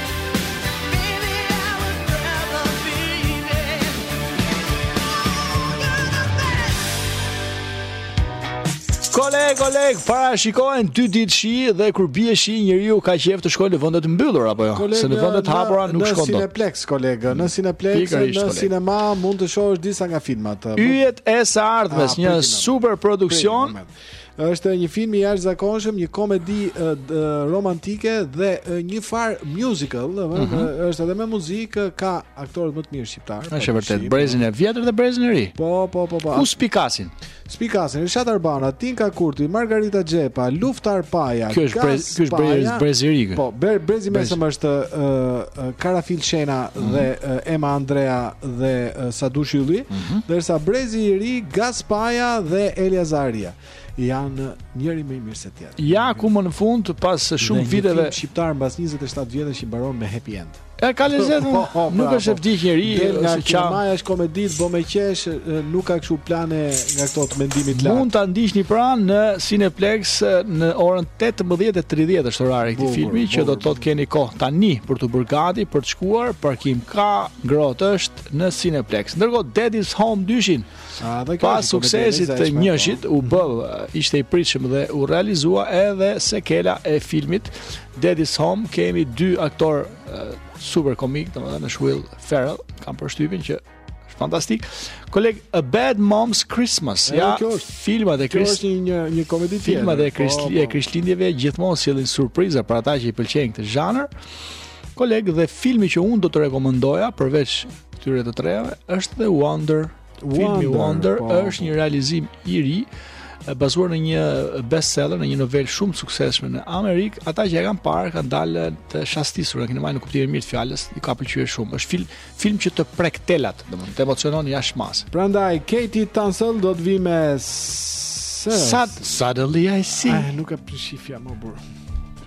Speaker 3: Koleg, koleg, parashikohen dy ditë shi dhe kur bie shi njeriu ka qejf të shkojë në vende të mbyllura apo jo? Koleg, Se në vende të hapura nuk shkon dot.
Speaker 1: Në Cineplex, koleg, në mm. Cineplex,
Speaker 3: Pikërisht,
Speaker 1: në cinema mund të shohësh disa nga filmat.
Speaker 3: Yjet e së ardhmes,
Speaker 1: ah,
Speaker 3: një super produksion.
Speaker 1: Prit, Është një film i jashtëzakonshëm, një komedi romantike dhe një farë musical, domethënë,
Speaker 3: mhm.
Speaker 1: është edhe me muzikë, ka aktorët më të mirë shqiptarë.
Speaker 3: Është vërtet, brezin e vjetër dhe brezin e ri.
Speaker 1: Po, po, po, po.
Speaker 3: Ku spikasin?
Speaker 1: Spikasin Reshat Arbana, Tinka Kurti, Margarita Xhepa, Luftar Paja,
Speaker 3: Ky është brez, ky është brez, brez i ri.
Speaker 1: Po, ber,
Speaker 3: brez i
Speaker 1: mesëm është uh, Karafil Shena
Speaker 3: mm -hmm.
Speaker 1: dhe uh, Ema Andrea dhe uh, Sadush Ylli,
Speaker 3: mm -hmm.
Speaker 1: ndërsa brezi i ri Gas Paja dhe Elia Zaharia janë njëri më i mirë se tjetri.
Speaker 3: Ja ku më në fund pas shumë viteve
Speaker 1: shqiptar mbas 27 vjetësh që mbaron me happy end.
Speaker 3: E ka lezet,
Speaker 1: po, po,
Speaker 3: po,
Speaker 1: nuk
Speaker 3: është se vdiq
Speaker 1: njeri, nga
Speaker 3: që qan.
Speaker 1: Ama është komedi, bën me qesh, nuk ka kështu plane nga këto të mendimit lartë.
Speaker 3: Mund ta ndiqni pra në Cineplex në orën 18.30 është orari i këtij filmi, që do të thotë keni kohë tani për t'u bërë gati, për të shkuar, parkim ka, ngrohtë është në Cineplex. Ndërkohë, Daddy's Home
Speaker 1: dyshi,
Speaker 3: Pas suksesit të njëshit po. u bëll, ishte i pritshëm dhe u realizua edhe sekueli e filmit Daddy's Home. Kemi dy aktorë uh, super komikë, domethënë Will Ferrell, kam përshtypin që fantastik. Koleg A Bad Moms Christmas.
Speaker 1: E,
Speaker 3: ja,
Speaker 1: kjo është
Speaker 3: filmat e Krist.
Speaker 1: Kjo është një një komedi tjetër.
Speaker 3: Filmat e Krist,
Speaker 1: po,
Speaker 3: po. e Krishtlindjeve gjithmonë sjellin surpriza për ata që i pëlqejnë këtë zhanër. Koleg dhe filmi që unë do të rekomandoja përveç Këtyre të treve është dhe Wonder. Wonder Filmi
Speaker 1: Wonder po,
Speaker 3: është po. një realizim i ri bazuar në një bestseller, në një novelë shumë të suksesshme në Amerikë, ata që e kanë parë kanë dalë të shastisur, por ama në kuptimin e mirë të fjalës, i ka pëlqyer shumë. Është film film që të prek telat, domethënë të emocionon jashtë mase.
Speaker 1: Prandaj KT Tunstall do të vijë me
Speaker 3: Sad, Suddenly I See.
Speaker 1: Ah, nuk e
Speaker 12: prish fjalën me burrë.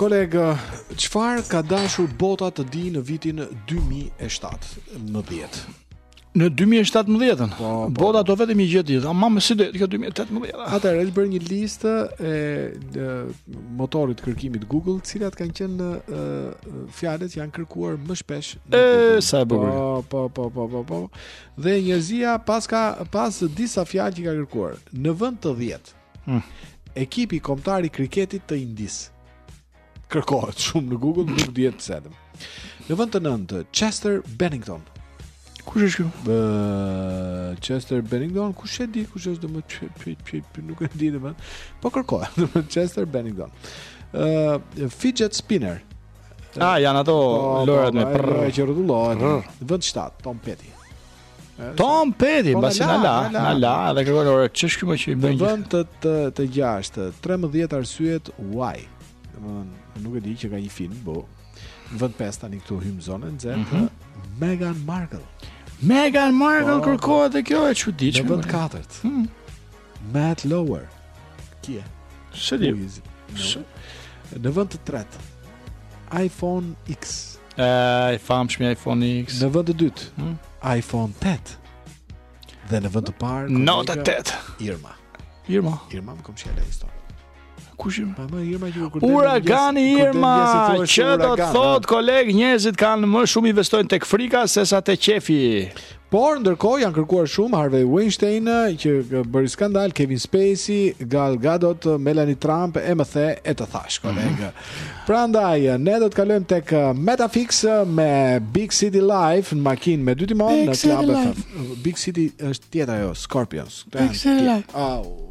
Speaker 36: Koleg, çfarë ka dashur bota të dijë në vitin 2017?
Speaker 3: Në 2017-ën,
Speaker 36: po, po.
Speaker 3: bota do vetëm t'i dijë të gjitha, ama më thuaj dhe kjo 2018-ën.
Speaker 36: Atëherë është bërë një listë e, e motorit të kërkimit Google, cilat kanë qenë e, fjalët që janë kërkuar më shpesh në Google.
Speaker 3: E, sa e bërë.
Speaker 36: Po, po, po, po, po, Dhe njerëzia pas, ka pas disa fjalë që ka kërkuar, në vend të dhjetë,
Speaker 3: Hmm.
Speaker 36: Ekipi kombëtar i kriketit të Indisë. Kërkohet shumë në Google, nuk dihet pse. Në vend të 9, Chester Bennington.
Speaker 3: Kush është ky?
Speaker 36: Ë Chester Bennington, kush e di kush është domo nuk e di domo. Po kërkohet domo Chester Bennington. Ë fidget spinner.
Speaker 3: Ah, janë ato po, po, lojrat me
Speaker 36: prrë që
Speaker 3: rrotullohen.
Speaker 36: Vend 7, Tom Petty.
Speaker 3: Tom Petty,
Speaker 36: po,
Speaker 3: mbasi
Speaker 36: na la, na la,
Speaker 3: edhe kërkohet ç'është kjo më që i bën. Në
Speaker 36: vend të të, të gjashtë, 13 arsyet why. Domethënë, nuk e di që ka një film, po në vend 5 tani këtu hyjmë zonën e nxehtë
Speaker 3: mm -hmm.
Speaker 36: Meghan Markle.
Speaker 3: Meghan Markle
Speaker 36: oh,
Speaker 3: kërkohet e kjo e çuditshme.
Speaker 36: Në vend 4. Hmm. Matt Lauer. Ky?
Speaker 3: S'e di.
Speaker 36: Shë. Në vend të tretë. iPhone X.
Speaker 3: E, i famshmi iPhone X.
Speaker 36: Në vend të dytë. Hmm? iPhone 8. Dhe në vend të parë.
Speaker 3: Note 8.
Speaker 36: Irma.
Speaker 3: Irma.
Speaker 36: Irma më kom shkjale historië.
Speaker 3: Kush i
Speaker 36: pa më Irma që kur
Speaker 3: Uragani Irma, që do të
Speaker 36: thotë
Speaker 3: koleg, njerëzit kanë më shumë investojnë tek frika sesa te qefi.
Speaker 36: Por ndërkohë janë kërkuar shumë Harvey Weinstein që bëri skandal, Kevin Spacey, Gal Gadot, Melania Trump e më the e të thashë koleg. Mm -hmm. Prandaj ne do të kalojmë tek uh, Mattafix uh, me Big City Life në makinë me dy
Speaker 3: timonë
Speaker 36: në
Speaker 3: klub
Speaker 36: e Big City është tjetra jo, Scorpions.
Speaker 3: Big City Life.
Speaker 36: Au.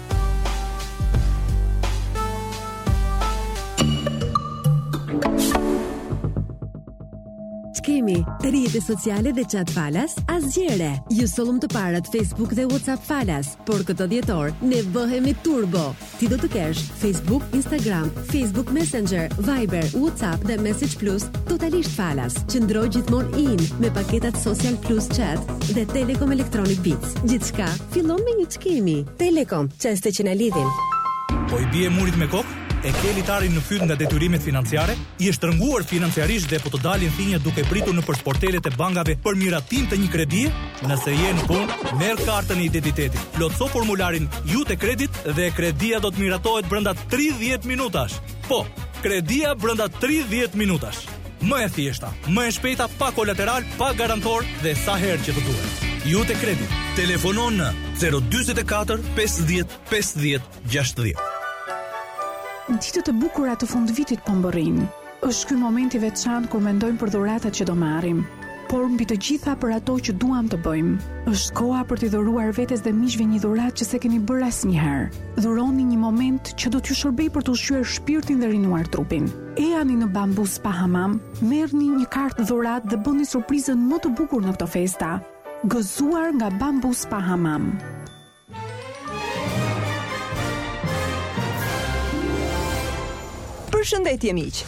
Speaker 4: Ç'kemi? Rrjete sociale dhe chat falas? Asgjë e re. Ju sollëm të parët Facebook dhe WhatsApp falas, por këtë dhjetor ne bëhemi turbo. Ti do të kesh Facebook, Instagram, Facebook Messenger, Viber, WhatsApp dhe Message Plus totalisht falas. Qëndro gjithmonë in me paketat Social Plus Chat dhe Telekom Electronic Beats. Gjithçka fillon me një Ç'kemi. Telekom, çaste që na lidhin.
Speaker 37: Po i bie murit me kokë? E ke litarin në fyt nga detyrimet financiare? Je shtrënguar financiarisht dhe po të dalin thinjë duke pritur nëpër sportelet e bankave për miratim të një kredie? Nëse je në punë, merr kartën e identitetit, plotëso formularin Iute Credit dhe kredia do të miratohet brenda 30 minutash. Po, kredia brenda 30 minutash. Më e thjeshta, më e shpejta pa kolateral, pa garantor dhe sa herë që të duhet. Iute Credit. Telefono në 044 50 50 60.
Speaker 14: Ditët e bukura të fundvitit po mbërrijnë. Është ky moment i veçantë kur mendojmë për dhuratat që do marrim, por mbi të gjitha për ato që duam të bëjmë. Është koha për t'i dhuruar vetes dhe miqve një dhuratë që s'e keni bërë asnjëherë. Dhuroni një moment që do t'ju shërbejë për të ushqyer shpirtin dhe rinuar trupin. Ejani në Bambu Spa Hamam, merrni një kartë dhuratë dhe bëni surprizën më të bukur në këto festa. Gëzuar nga Bambu Spa Hamam.
Speaker 8: Përshëndetje miq.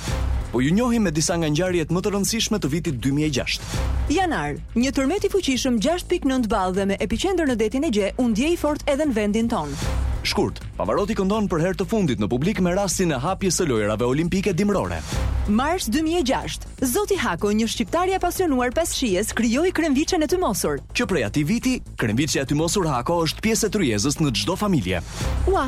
Speaker 20: Po ju njohim me disa nga ngjarjet më të rëndësishme të vitit dy mijë e gjashtë.
Speaker 8: Janar, Një tërmet i fuqishëm gjashtë pikë nëntë ballë dhe me epiqendër në Detin Egje u ndjej fort edhe në vendin tonë.
Speaker 20: Shkurt, Pavarotti këndon për herë të fundit në publik me rastin e hapjes së Lojërave Olimpike Dimërore.
Speaker 8: Mars dy mijë e gjashtë, Zoti Hako, një shqiptar i apasionuar pas shijes, krijoi kremviçen e tymosur.
Speaker 20: Që prej atij viti, kremviçja e tymosur Hako është pjesë e tryezës në çdo familje.
Speaker 8: Ua!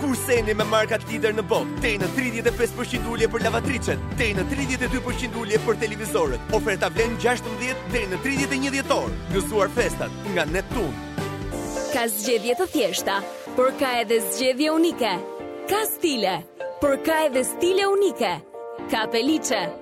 Speaker 24: Kurseni me markat lider në botë, deri në 35% ulje për lavatriçet, deri në 32% ulje për televizorët. Oferta vlen 16 deri në 31 dhjetor. Gëzuar festat nga Neptun.
Speaker 5: Ka zgjedhje të thjeshta, por ka edhe zgjedhje unike. Ka stile, por ka edhe stile unike. Ka peliçe,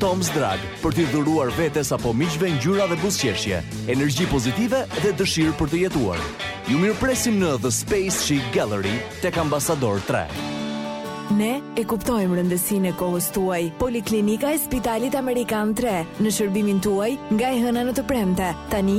Speaker 13: Tom's Drag për t'i dhuruar vetes apo miqve ngjyra dhe buzëqeshje, energji pozitive dhe dëshirë për të jetuar. Ju mirëpresim në The Space Chic Gallery tek Ambasador 3.
Speaker 21: Ne e kuptojmë rëndësinë e kohës tuaj. Poliklinika e Spitalit Amerikan 3 në shërbimin tuaj nga e hëna në të premte. Tani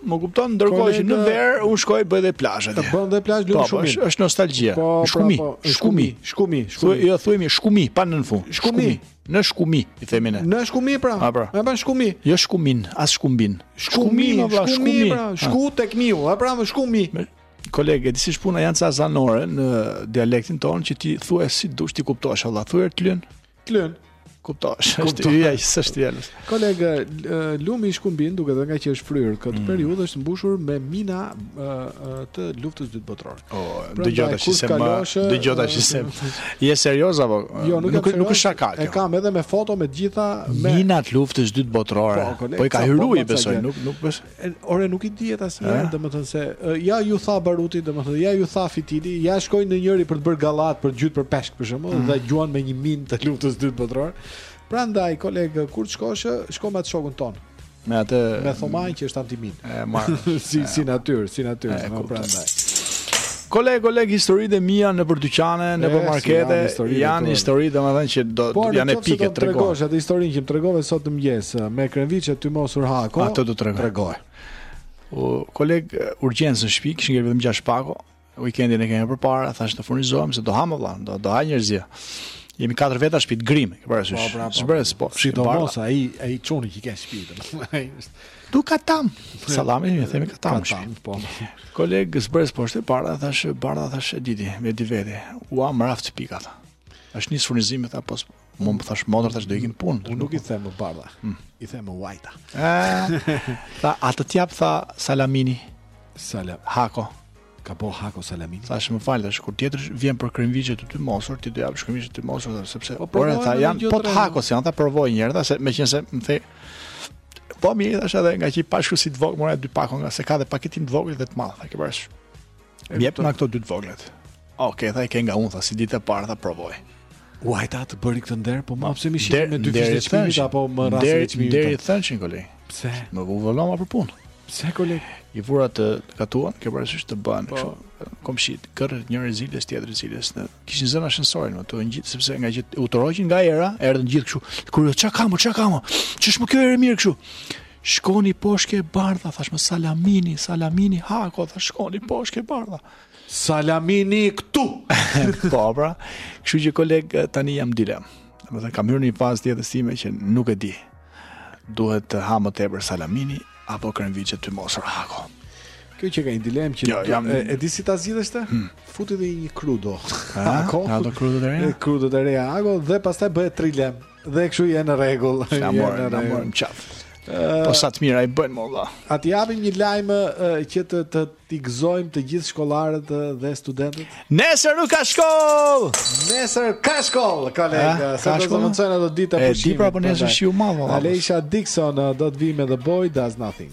Speaker 3: Më kupton, ndërkohë që në verë unë shkoj bëj edhe plazh atje.
Speaker 1: Bën dhe plazh lum
Speaker 3: po,
Speaker 1: shumë. Po,
Speaker 3: është nostalgjia.
Speaker 1: Po, pra,
Speaker 3: shkumi,
Speaker 1: po,
Speaker 3: shkumi,
Speaker 1: shkumi, shkumi.
Speaker 3: Jo, thuajmë shkumi pa në fund.
Speaker 1: Shkumi.
Speaker 3: Në shkumi, i themi ne.
Speaker 1: Në shkumi pra.
Speaker 3: A pra.
Speaker 1: Në shkumi.
Speaker 3: Jo shkumin, as shkumbin.
Speaker 1: Shkumi,
Speaker 3: shkumi, pra,
Speaker 1: shkumi, pra, shku tek miu. A pra, më shkumi.
Speaker 3: Kolege, di si është puna janë ca zanore në dialektin tonë që ti thuaj si të duash, ti kuptosh, Allah, thua të
Speaker 1: lënë.
Speaker 3: Klyn. Kuptoj.
Speaker 1: Kuptoj.
Speaker 3: Ti ai s'është fjalës.
Speaker 1: Kolega, lumi Shkumbin, duke thënë nga që është fryrë këtë mm. periudhë është mbushur me mina të Luftës së Dytë botërore.
Speaker 3: Oh,
Speaker 1: pra,
Speaker 3: dëgjoj tash se më dëgjoj tash se. Je serioz apo?
Speaker 1: Jo, nuk
Speaker 3: nuk, nuk është shaka kjo.
Speaker 1: E kam edhe me foto me të gjitha me
Speaker 3: mina të Luftës së Dytë botërore.
Speaker 1: Po,
Speaker 3: po i ka
Speaker 1: hyruar
Speaker 3: besoj, nuk nuk
Speaker 1: është. Ore nuk i dihet asnjëherë,
Speaker 3: eh?
Speaker 1: domethënë se ja iu tha baruti, domethënë ja iu tha fitili, ja shkon njëri për të bërë gallatë, për gjujt për peshk për shembull,
Speaker 3: mm.
Speaker 1: dhe gjuan me një minë të Luftës së Dytë Botërore. Prandaj kolegë, kur të shkosh, shko me atë shokun tonë.
Speaker 3: Me atë
Speaker 1: me Thomain që është antiminë.
Speaker 3: E marr.
Speaker 1: si si natyrë, si natyrë, prandaj.
Speaker 3: Koleg, koleg, historitë e mia nëpër dyqane,
Speaker 1: nëpër
Speaker 3: markete,
Speaker 1: janë
Speaker 3: histori, domethënë që do
Speaker 1: të po, janë
Speaker 3: epike
Speaker 1: të tregosh. Atë historinë që më tregove sot në mëngjes me kremviçe të tymosur Hako.
Speaker 3: Atë do të tregoj.
Speaker 1: Tregoj.
Speaker 3: O koleg, urgjencë në shtëpi, kishin vetëm 6 pako. Weekendin e kemi përpara, thashë të furnizohem se do hamë vëlla, do do ha njerëzia. Jemi katër veta në shtëpi të grimë, ke parasysh.
Speaker 1: Po, pra, po,
Speaker 3: S'bëhet sport. Po.
Speaker 1: Sidomos ai ai çuni që ka shtëpi. Dy
Speaker 3: ka tam. Salamini, e themi ka
Speaker 1: tam. Ka tam, po.
Speaker 3: Koleg Zbrez po është e para, thashë Bardha, thashë Didi, me di vete. Ua më raftë pika. Nis furnizimet apo mund të thashë motër thashë do ikin punë.
Speaker 1: Unë nuk i them më bardha. Mm. I them më uajta.
Speaker 3: Ëh. Tha të të jap tha Salamini.
Speaker 1: Salam.
Speaker 3: Hako.
Speaker 1: Ka bërë Hako salamini.
Speaker 3: Thash më fal thashë kur tjetër vjen për kremviçe të tymosur, ti do japësh kremviçe të tymosur dhe sepse
Speaker 1: po por
Speaker 3: tha janë po
Speaker 1: të
Speaker 3: Hako-s tha provoji një herë tha se meqense më the po mi tash edhe nga që i pashë kështu si të vogël mora dy pako nga se ka dhe paketim të vogël dhe të madh, ke parasysh. Më jep na këto dy të voglat. Ok, tha i ke nga unë, tha si ditë e parë, ta provosh.
Speaker 1: Uajta të bëri këtë nder, po mua pse m'i
Speaker 3: shet
Speaker 1: me
Speaker 3: dyfish
Speaker 1: të çmimit, apo me
Speaker 3: trefish
Speaker 1: të çmimit.
Speaker 3: Deri të thënë që në koleg.
Speaker 1: Pse?
Speaker 3: Më vë vëllai për punë.
Speaker 1: Pse koleg?
Speaker 3: I vura të gatuaja, ke parasysh të bën
Speaker 1: po.
Speaker 3: kështu. Komshinjtë, kërr njëri ziles tjetri ziles. Më kishin zënë ashensorin, më të ngjit sepse nga që u tërhoqën nga era, erdhën gjithë kështu. Kur çka kam, çka kam? Ç'është më kjo erë e mirë kështu? Shkoni poshtë te Bardha, thashë me salamini, salamini Hako thashë shkoni poshtë te Bardha.
Speaker 1: Salamini këtu.
Speaker 3: po pra. Kështu që koleg tani jam në dilemë. Domethënë kam hyrë në një fazë të jetës sime që nuk e di. Duhet të ha më tepër salamini apo kremviçe të tymosur Hako.
Speaker 1: Kjo qenka një dilemë që
Speaker 3: jo, jam...
Speaker 1: e, e di si ta zgjidhësh ti? Hmm. Futi dhe një krudo.
Speaker 3: Hako. Ja do krudo të
Speaker 1: reja. Krudo të reja Hako dhe pastaj bëhet trilemë dhe kështu je në rregull.
Speaker 3: Na
Speaker 1: mori,
Speaker 3: na
Speaker 1: mori
Speaker 3: në qafë. Po sa të mira i bën more vëlla.
Speaker 1: A t'i japim një lajm që të të T'i gëzojmë të gjithë shkollarët dhe studentët.
Speaker 3: Nesër nuk ka shkollë.
Speaker 1: Nesër ka shkollë, koleg.
Speaker 3: Ah,
Speaker 1: sa do të mësojnë ato ditë
Speaker 3: apo
Speaker 1: shkollë.
Speaker 3: Ti pra po nesër shi o vëlla.
Speaker 1: Alesha Dixon uh, do të vijë me The Boy Does Nothing.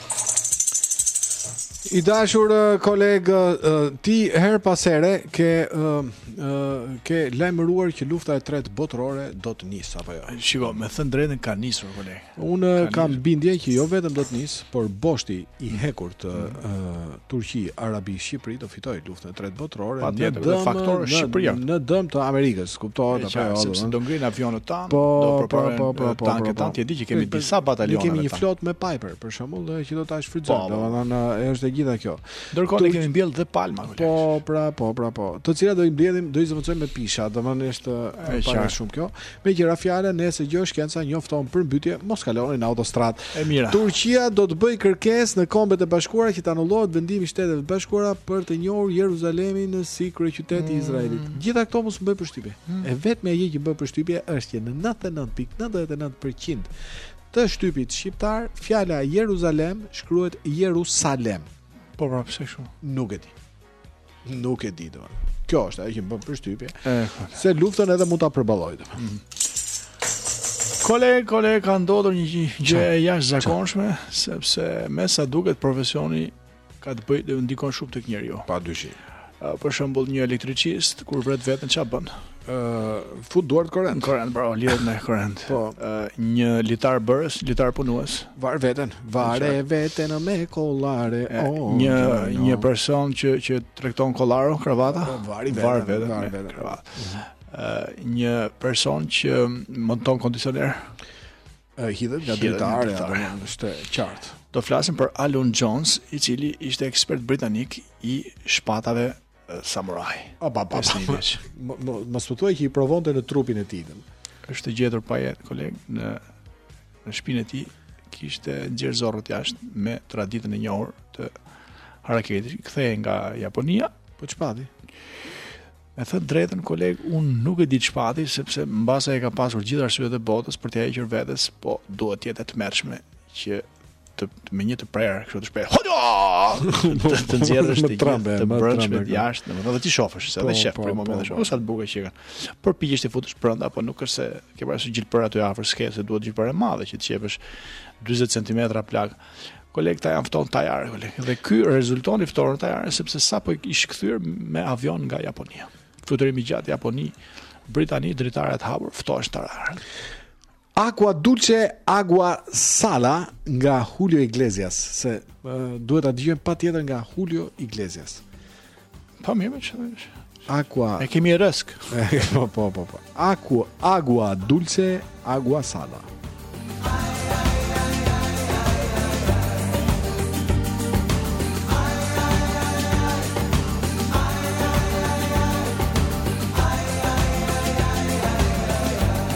Speaker 12: I
Speaker 1: dashur koleg, ti herë pas here e ke lajmëruar që lufta e tretë botërore do të nisë apo jo?
Speaker 3: Shiko, me thënë të drejtën ka nisur koleg.
Speaker 1: Unë kam bindje që jo vetëm do të nisë, por boshti i hekurt mm. Turqi, Arabi, Shqipëri do fitojë luftën e tretë botërore
Speaker 3: patjetër dhe faktor
Speaker 1: në,
Speaker 3: Shqipëria
Speaker 1: në dëm të Amerikës kuptohet apo jo
Speaker 3: sepse do ngrihen avionët tanë
Speaker 1: po,
Speaker 3: do
Speaker 1: po,
Speaker 3: përparojnë
Speaker 1: po, po, po,
Speaker 3: tanket
Speaker 1: po,
Speaker 3: tanë ti e di që kemi
Speaker 1: po,
Speaker 3: disa batalione
Speaker 1: ne kemi një flotë me Piper për shembull dhe që do ta shfrytëzojmë
Speaker 3: po,
Speaker 1: domethënë është e gjitha kjo
Speaker 3: ndërkohë ne kemi mbjellë dhe palma
Speaker 1: po pra po pra po të cilat do i mbledhim do i zëvendësojmë me pisha domethënë është para shumë kjo Me dy-tre fjalë nëse Gjeoshkenca njofton përmbytje mos kaloni në autostradë.
Speaker 3: E mira.
Speaker 1: Turqia do të bëjë kërkesë në Kombet e Bashkuara që të anulohet vendimi i Shteteve të Bashkuara për të njohur Jeruzalemin si kryeqytet i Izraelit. Mm. Gjitha këto mua s'më bëjnë përshtypje. Mm. E vetmja gjë që bën përshtypje është që në 99.99% të shtypit shqiptar fjala Jeruzalem shkruhet Jerusalem.
Speaker 3: Po pra pse kështu?
Speaker 1: Nuk e di. Nuk e di domethënë. Kjo është ajo që më bën përshtypje. Se luftën edhe mund ta përballoj domethënë. Mm -hmm.
Speaker 3: Koleg, koleg ka ndodhur një gjë e jashtëzakonshme, sepse me sa duket profesioni ka të bëjë dhe ndikon shumë tek njeriu.
Speaker 1: Pa dyshim.
Speaker 3: Për shembull, një elektricist kur vret veten ç'a bën?
Speaker 1: fut duart korrent.
Speaker 3: Korrent, bravo, lidhet me korrent.
Speaker 1: Po,
Speaker 3: një litar bërës, litar punues.
Speaker 1: Var veten, vare veten me kollare. Oh,
Speaker 3: një një person që që tregton kollaro, kravata.
Speaker 1: Po, vari veten,
Speaker 3: var veten,
Speaker 1: var veten.
Speaker 3: Kravata. Ë një person që monton kondicioner.
Speaker 1: Ë hidhet nga dritare, domethënë është qartë.
Speaker 3: Do flasim për Alun Jones, i cili ishte ekspert britanik i shpatave Samurai.
Speaker 1: A ba ba. Mos thuaj që i provonte në trupin e tij.
Speaker 3: Është gjetur pa jetë koleg në në shpinën e tij kishte nxjerrë zorrët jashtë me traditën e njohur të Harakirit. Kthehej nga Japonia,
Speaker 1: po ç'pati.
Speaker 3: Me thënë drejtën koleg, unë nuk e di ç'pati sepse mbase e ka pasur gjithë arsyet e botës për t'ia hequr vetes, po duhet të jetë e tmerrshme që të me një të prerë kështu të shpejtë. Hodo! Të nxjerrësh të gjithë të brendshmet jashtë, domethënë dhe t'i shofësh, se edhe po, shef
Speaker 1: po,
Speaker 3: për momentin
Speaker 1: po,
Speaker 3: shohësh sa të bukura që janë. Përpiqesh t'i futësh brenda, po nuk është se ke parasysh gjilpërë aty afër s'ke, se duhet gjilpërë e madhe që të qepësh 40 cm plak. Koleg ata janë ftohur taljer, koleg. Dhe ky rezulton i fton tajar sepse sapo ish kthyer me avion nga Japonia. Fluturimi gjatë Japoni, Britani, dritarat hapur, ftohesh tajar.
Speaker 1: Agua Dulce Agua Sala nga Julio Iglesias, se uh, duhet ta dëgjojmë patjetër nga Julio Iglesias.
Speaker 3: Po mirë, më shëndesh.
Speaker 1: Aqua.
Speaker 3: E kemi rrezik.
Speaker 1: po, po, po, po. Aqua Agua Dulce Agua Sala.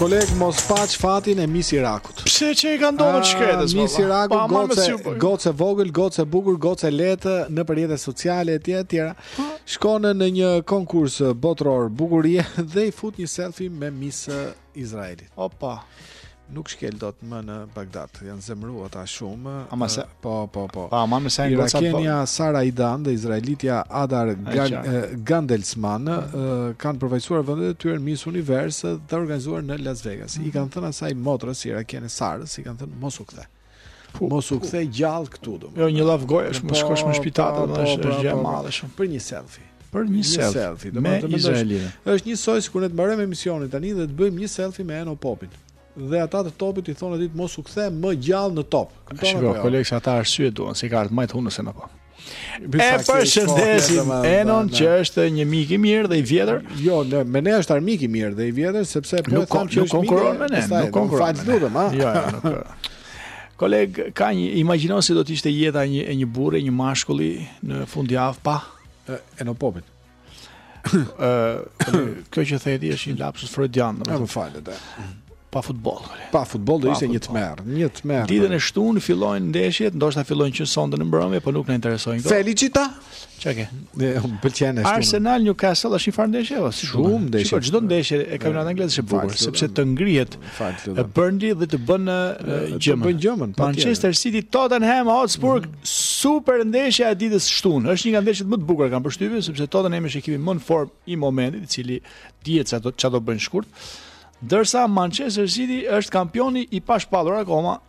Speaker 1: Koleg mos paç fatin e Miss Irakut.
Speaker 3: Pse ç'i ka ndodhur ah, shkretës?
Speaker 1: Miss Iraku
Speaker 3: gocë, gocë
Speaker 1: e vogël, gocë e bukur, gocë e lehtë nëpër rrjetet sociale etj etj. Shkon në një konkurs botëror bukurie dhe i fut një selfie me Miss Izraelin.
Speaker 3: Opa.
Speaker 1: Nuk shkel dot më në Bagdad, janë zemëruar ata shumë.
Speaker 3: Ama se
Speaker 1: po po po.
Speaker 3: Pa, ama më sa i gocat.
Speaker 1: Irakenia po... Sara Idan dhe izraelitja Adar Gan, eh, Gandelsman eh, kanë përfaqësuar vendet e tyre në Miss Universe të organizuar në Las Vegas. Mm -hmm. I kanë thënë asaj motrës irakene Sarës, i kanë thënë mos u kthe. Mos u kthe gjallë këtu do.
Speaker 3: Jo, një llaf gojesh, mos
Speaker 1: po,
Speaker 3: shkosh në spital,
Speaker 1: po, po,
Speaker 3: është gjë e madhe shumë.
Speaker 1: Për një selfie.
Speaker 3: Për një selfie,
Speaker 1: domethënë
Speaker 3: Izraelin.
Speaker 1: Është njësoj sikur ne të mbarojmë emisionin tani dhe të bëjmë një selfie me Eno Popin. Dhe ata të Topit i thonë atit mos u kthe më gjallë në Top. Kupton apo? Shiko, jo?
Speaker 3: kolegë, ata arsye duan, u ka ardhur në majë të hundës po. E përshëndesim Enon që është një mik i mirë dhe i vjetër.
Speaker 1: Jo, ne, me ne është armik i mirë dhe i vjetër sepse po
Speaker 3: nuk,
Speaker 1: kam që
Speaker 3: nuk
Speaker 1: konkurron
Speaker 3: me ne, nuk
Speaker 1: konkurron. Falë ha.
Speaker 3: Jo, jo, nuk. Koleg, ka një, imagjinon se do të ishte jeta e një e një burri, një mashkulli në fundjavë pa
Speaker 1: e në popit.
Speaker 3: Ë, kjo që the ti është një lapsus freudian,
Speaker 1: më më fal atë.
Speaker 3: Pa futboll.
Speaker 1: Pa futboll do ishte një tmerr, një tmerr.
Speaker 3: Ditën e shtunë fillojnë ndeshjet, ndoshta fillojnë që sonte në mbrëmje, po nuk na interesojnë këto.
Speaker 1: Felicita.
Speaker 3: Çka ke?
Speaker 1: Ne na pëlqen ashtu.
Speaker 3: Arsenal Newcastle është një farë ndeshje po,
Speaker 1: shumë ndeshje.
Speaker 3: Çdo ndeshje e kampionatit anglez është e bukur, sepse të ngrihet Fakt
Speaker 1: lutem.
Speaker 3: E Burnley dhe të bën gjëmën.
Speaker 1: Bën gjëmën.
Speaker 3: Manchester City Tottenham Hotspur mm -hmm. super ndeshja e ditës së shtunë. Është një nga ndeshjet më të bukura kam përshtypjen sepse Tottenham është ekipi më në formë i momentit, i cili dihet se ç'ato bëjnë shkurt. Ndërsa Manchester City është kampioni i pashpallur akoma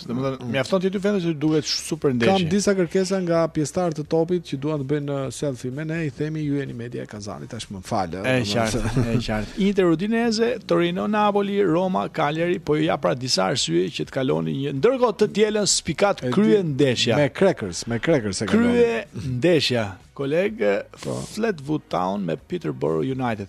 Speaker 3: Domethënë,
Speaker 1: mm. mjafton
Speaker 3: të
Speaker 1: dy
Speaker 3: vendet
Speaker 1: që
Speaker 3: duket super ndeshje.
Speaker 1: Kam disa kërkesa nga pjesëtarët e topit që duan të bëjnë uh, selfie me ne, i themi ju jeni media e Kazanit tashmë fal.
Speaker 3: E qartë, e qartë. Inter Udinese, Torino, Napoli, Roma, Cagliari, po ju jap pra disa arsye që të kaloni një ndërkohë të dielën spikat krye ndeshja.
Speaker 1: Me Crackers, me Crackers e kaloni.
Speaker 3: Krye ndeshja, koleg po. Fleetwood Town me Peterborough United.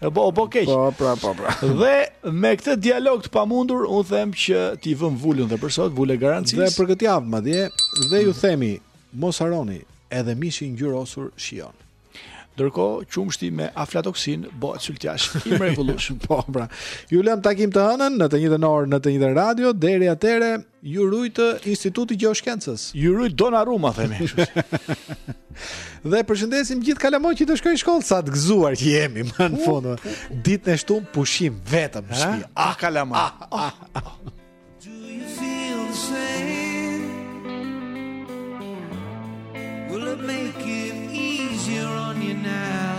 Speaker 1: E
Speaker 3: bo, bo keq.
Speaker 1: Po, pra, po, pra.
Speaker 3: Dhe me këtë dialog të pamundur, unë them që t'i vëmë vulën dhe për sot, vulë e garancisë.
Speaker 1: Dhe për këtë javë, madje, dhe ju themi, mos harroni, edhe mishi i ngjyrosur shijon.
Speaker 3: Ndërkohë, qumështi me aflatoksin, bëhet syltjash i mrekullueshëm.
Speaker 1: po, pra. Ju lëmë takim të hënën, në të njëjtën orë, në të njëjtën radio, deri atëherë, Ju ruajt Instituti i Gjeoshkencës.
Speaker 3: Ju ruajt Donnarumma themi.
Speaker 1: dhe përshëndesim gjithë kalamajtë që do shkojnë në shkollë sa të gëzuar që jemi më në fund. Ditën e shtunë pushim vetëm në shtëpi.
Speaker 3: Ah kalamaj. Ah, ah, ah.
Speaker 34: Do you feel the same? Will it make it easier on you now?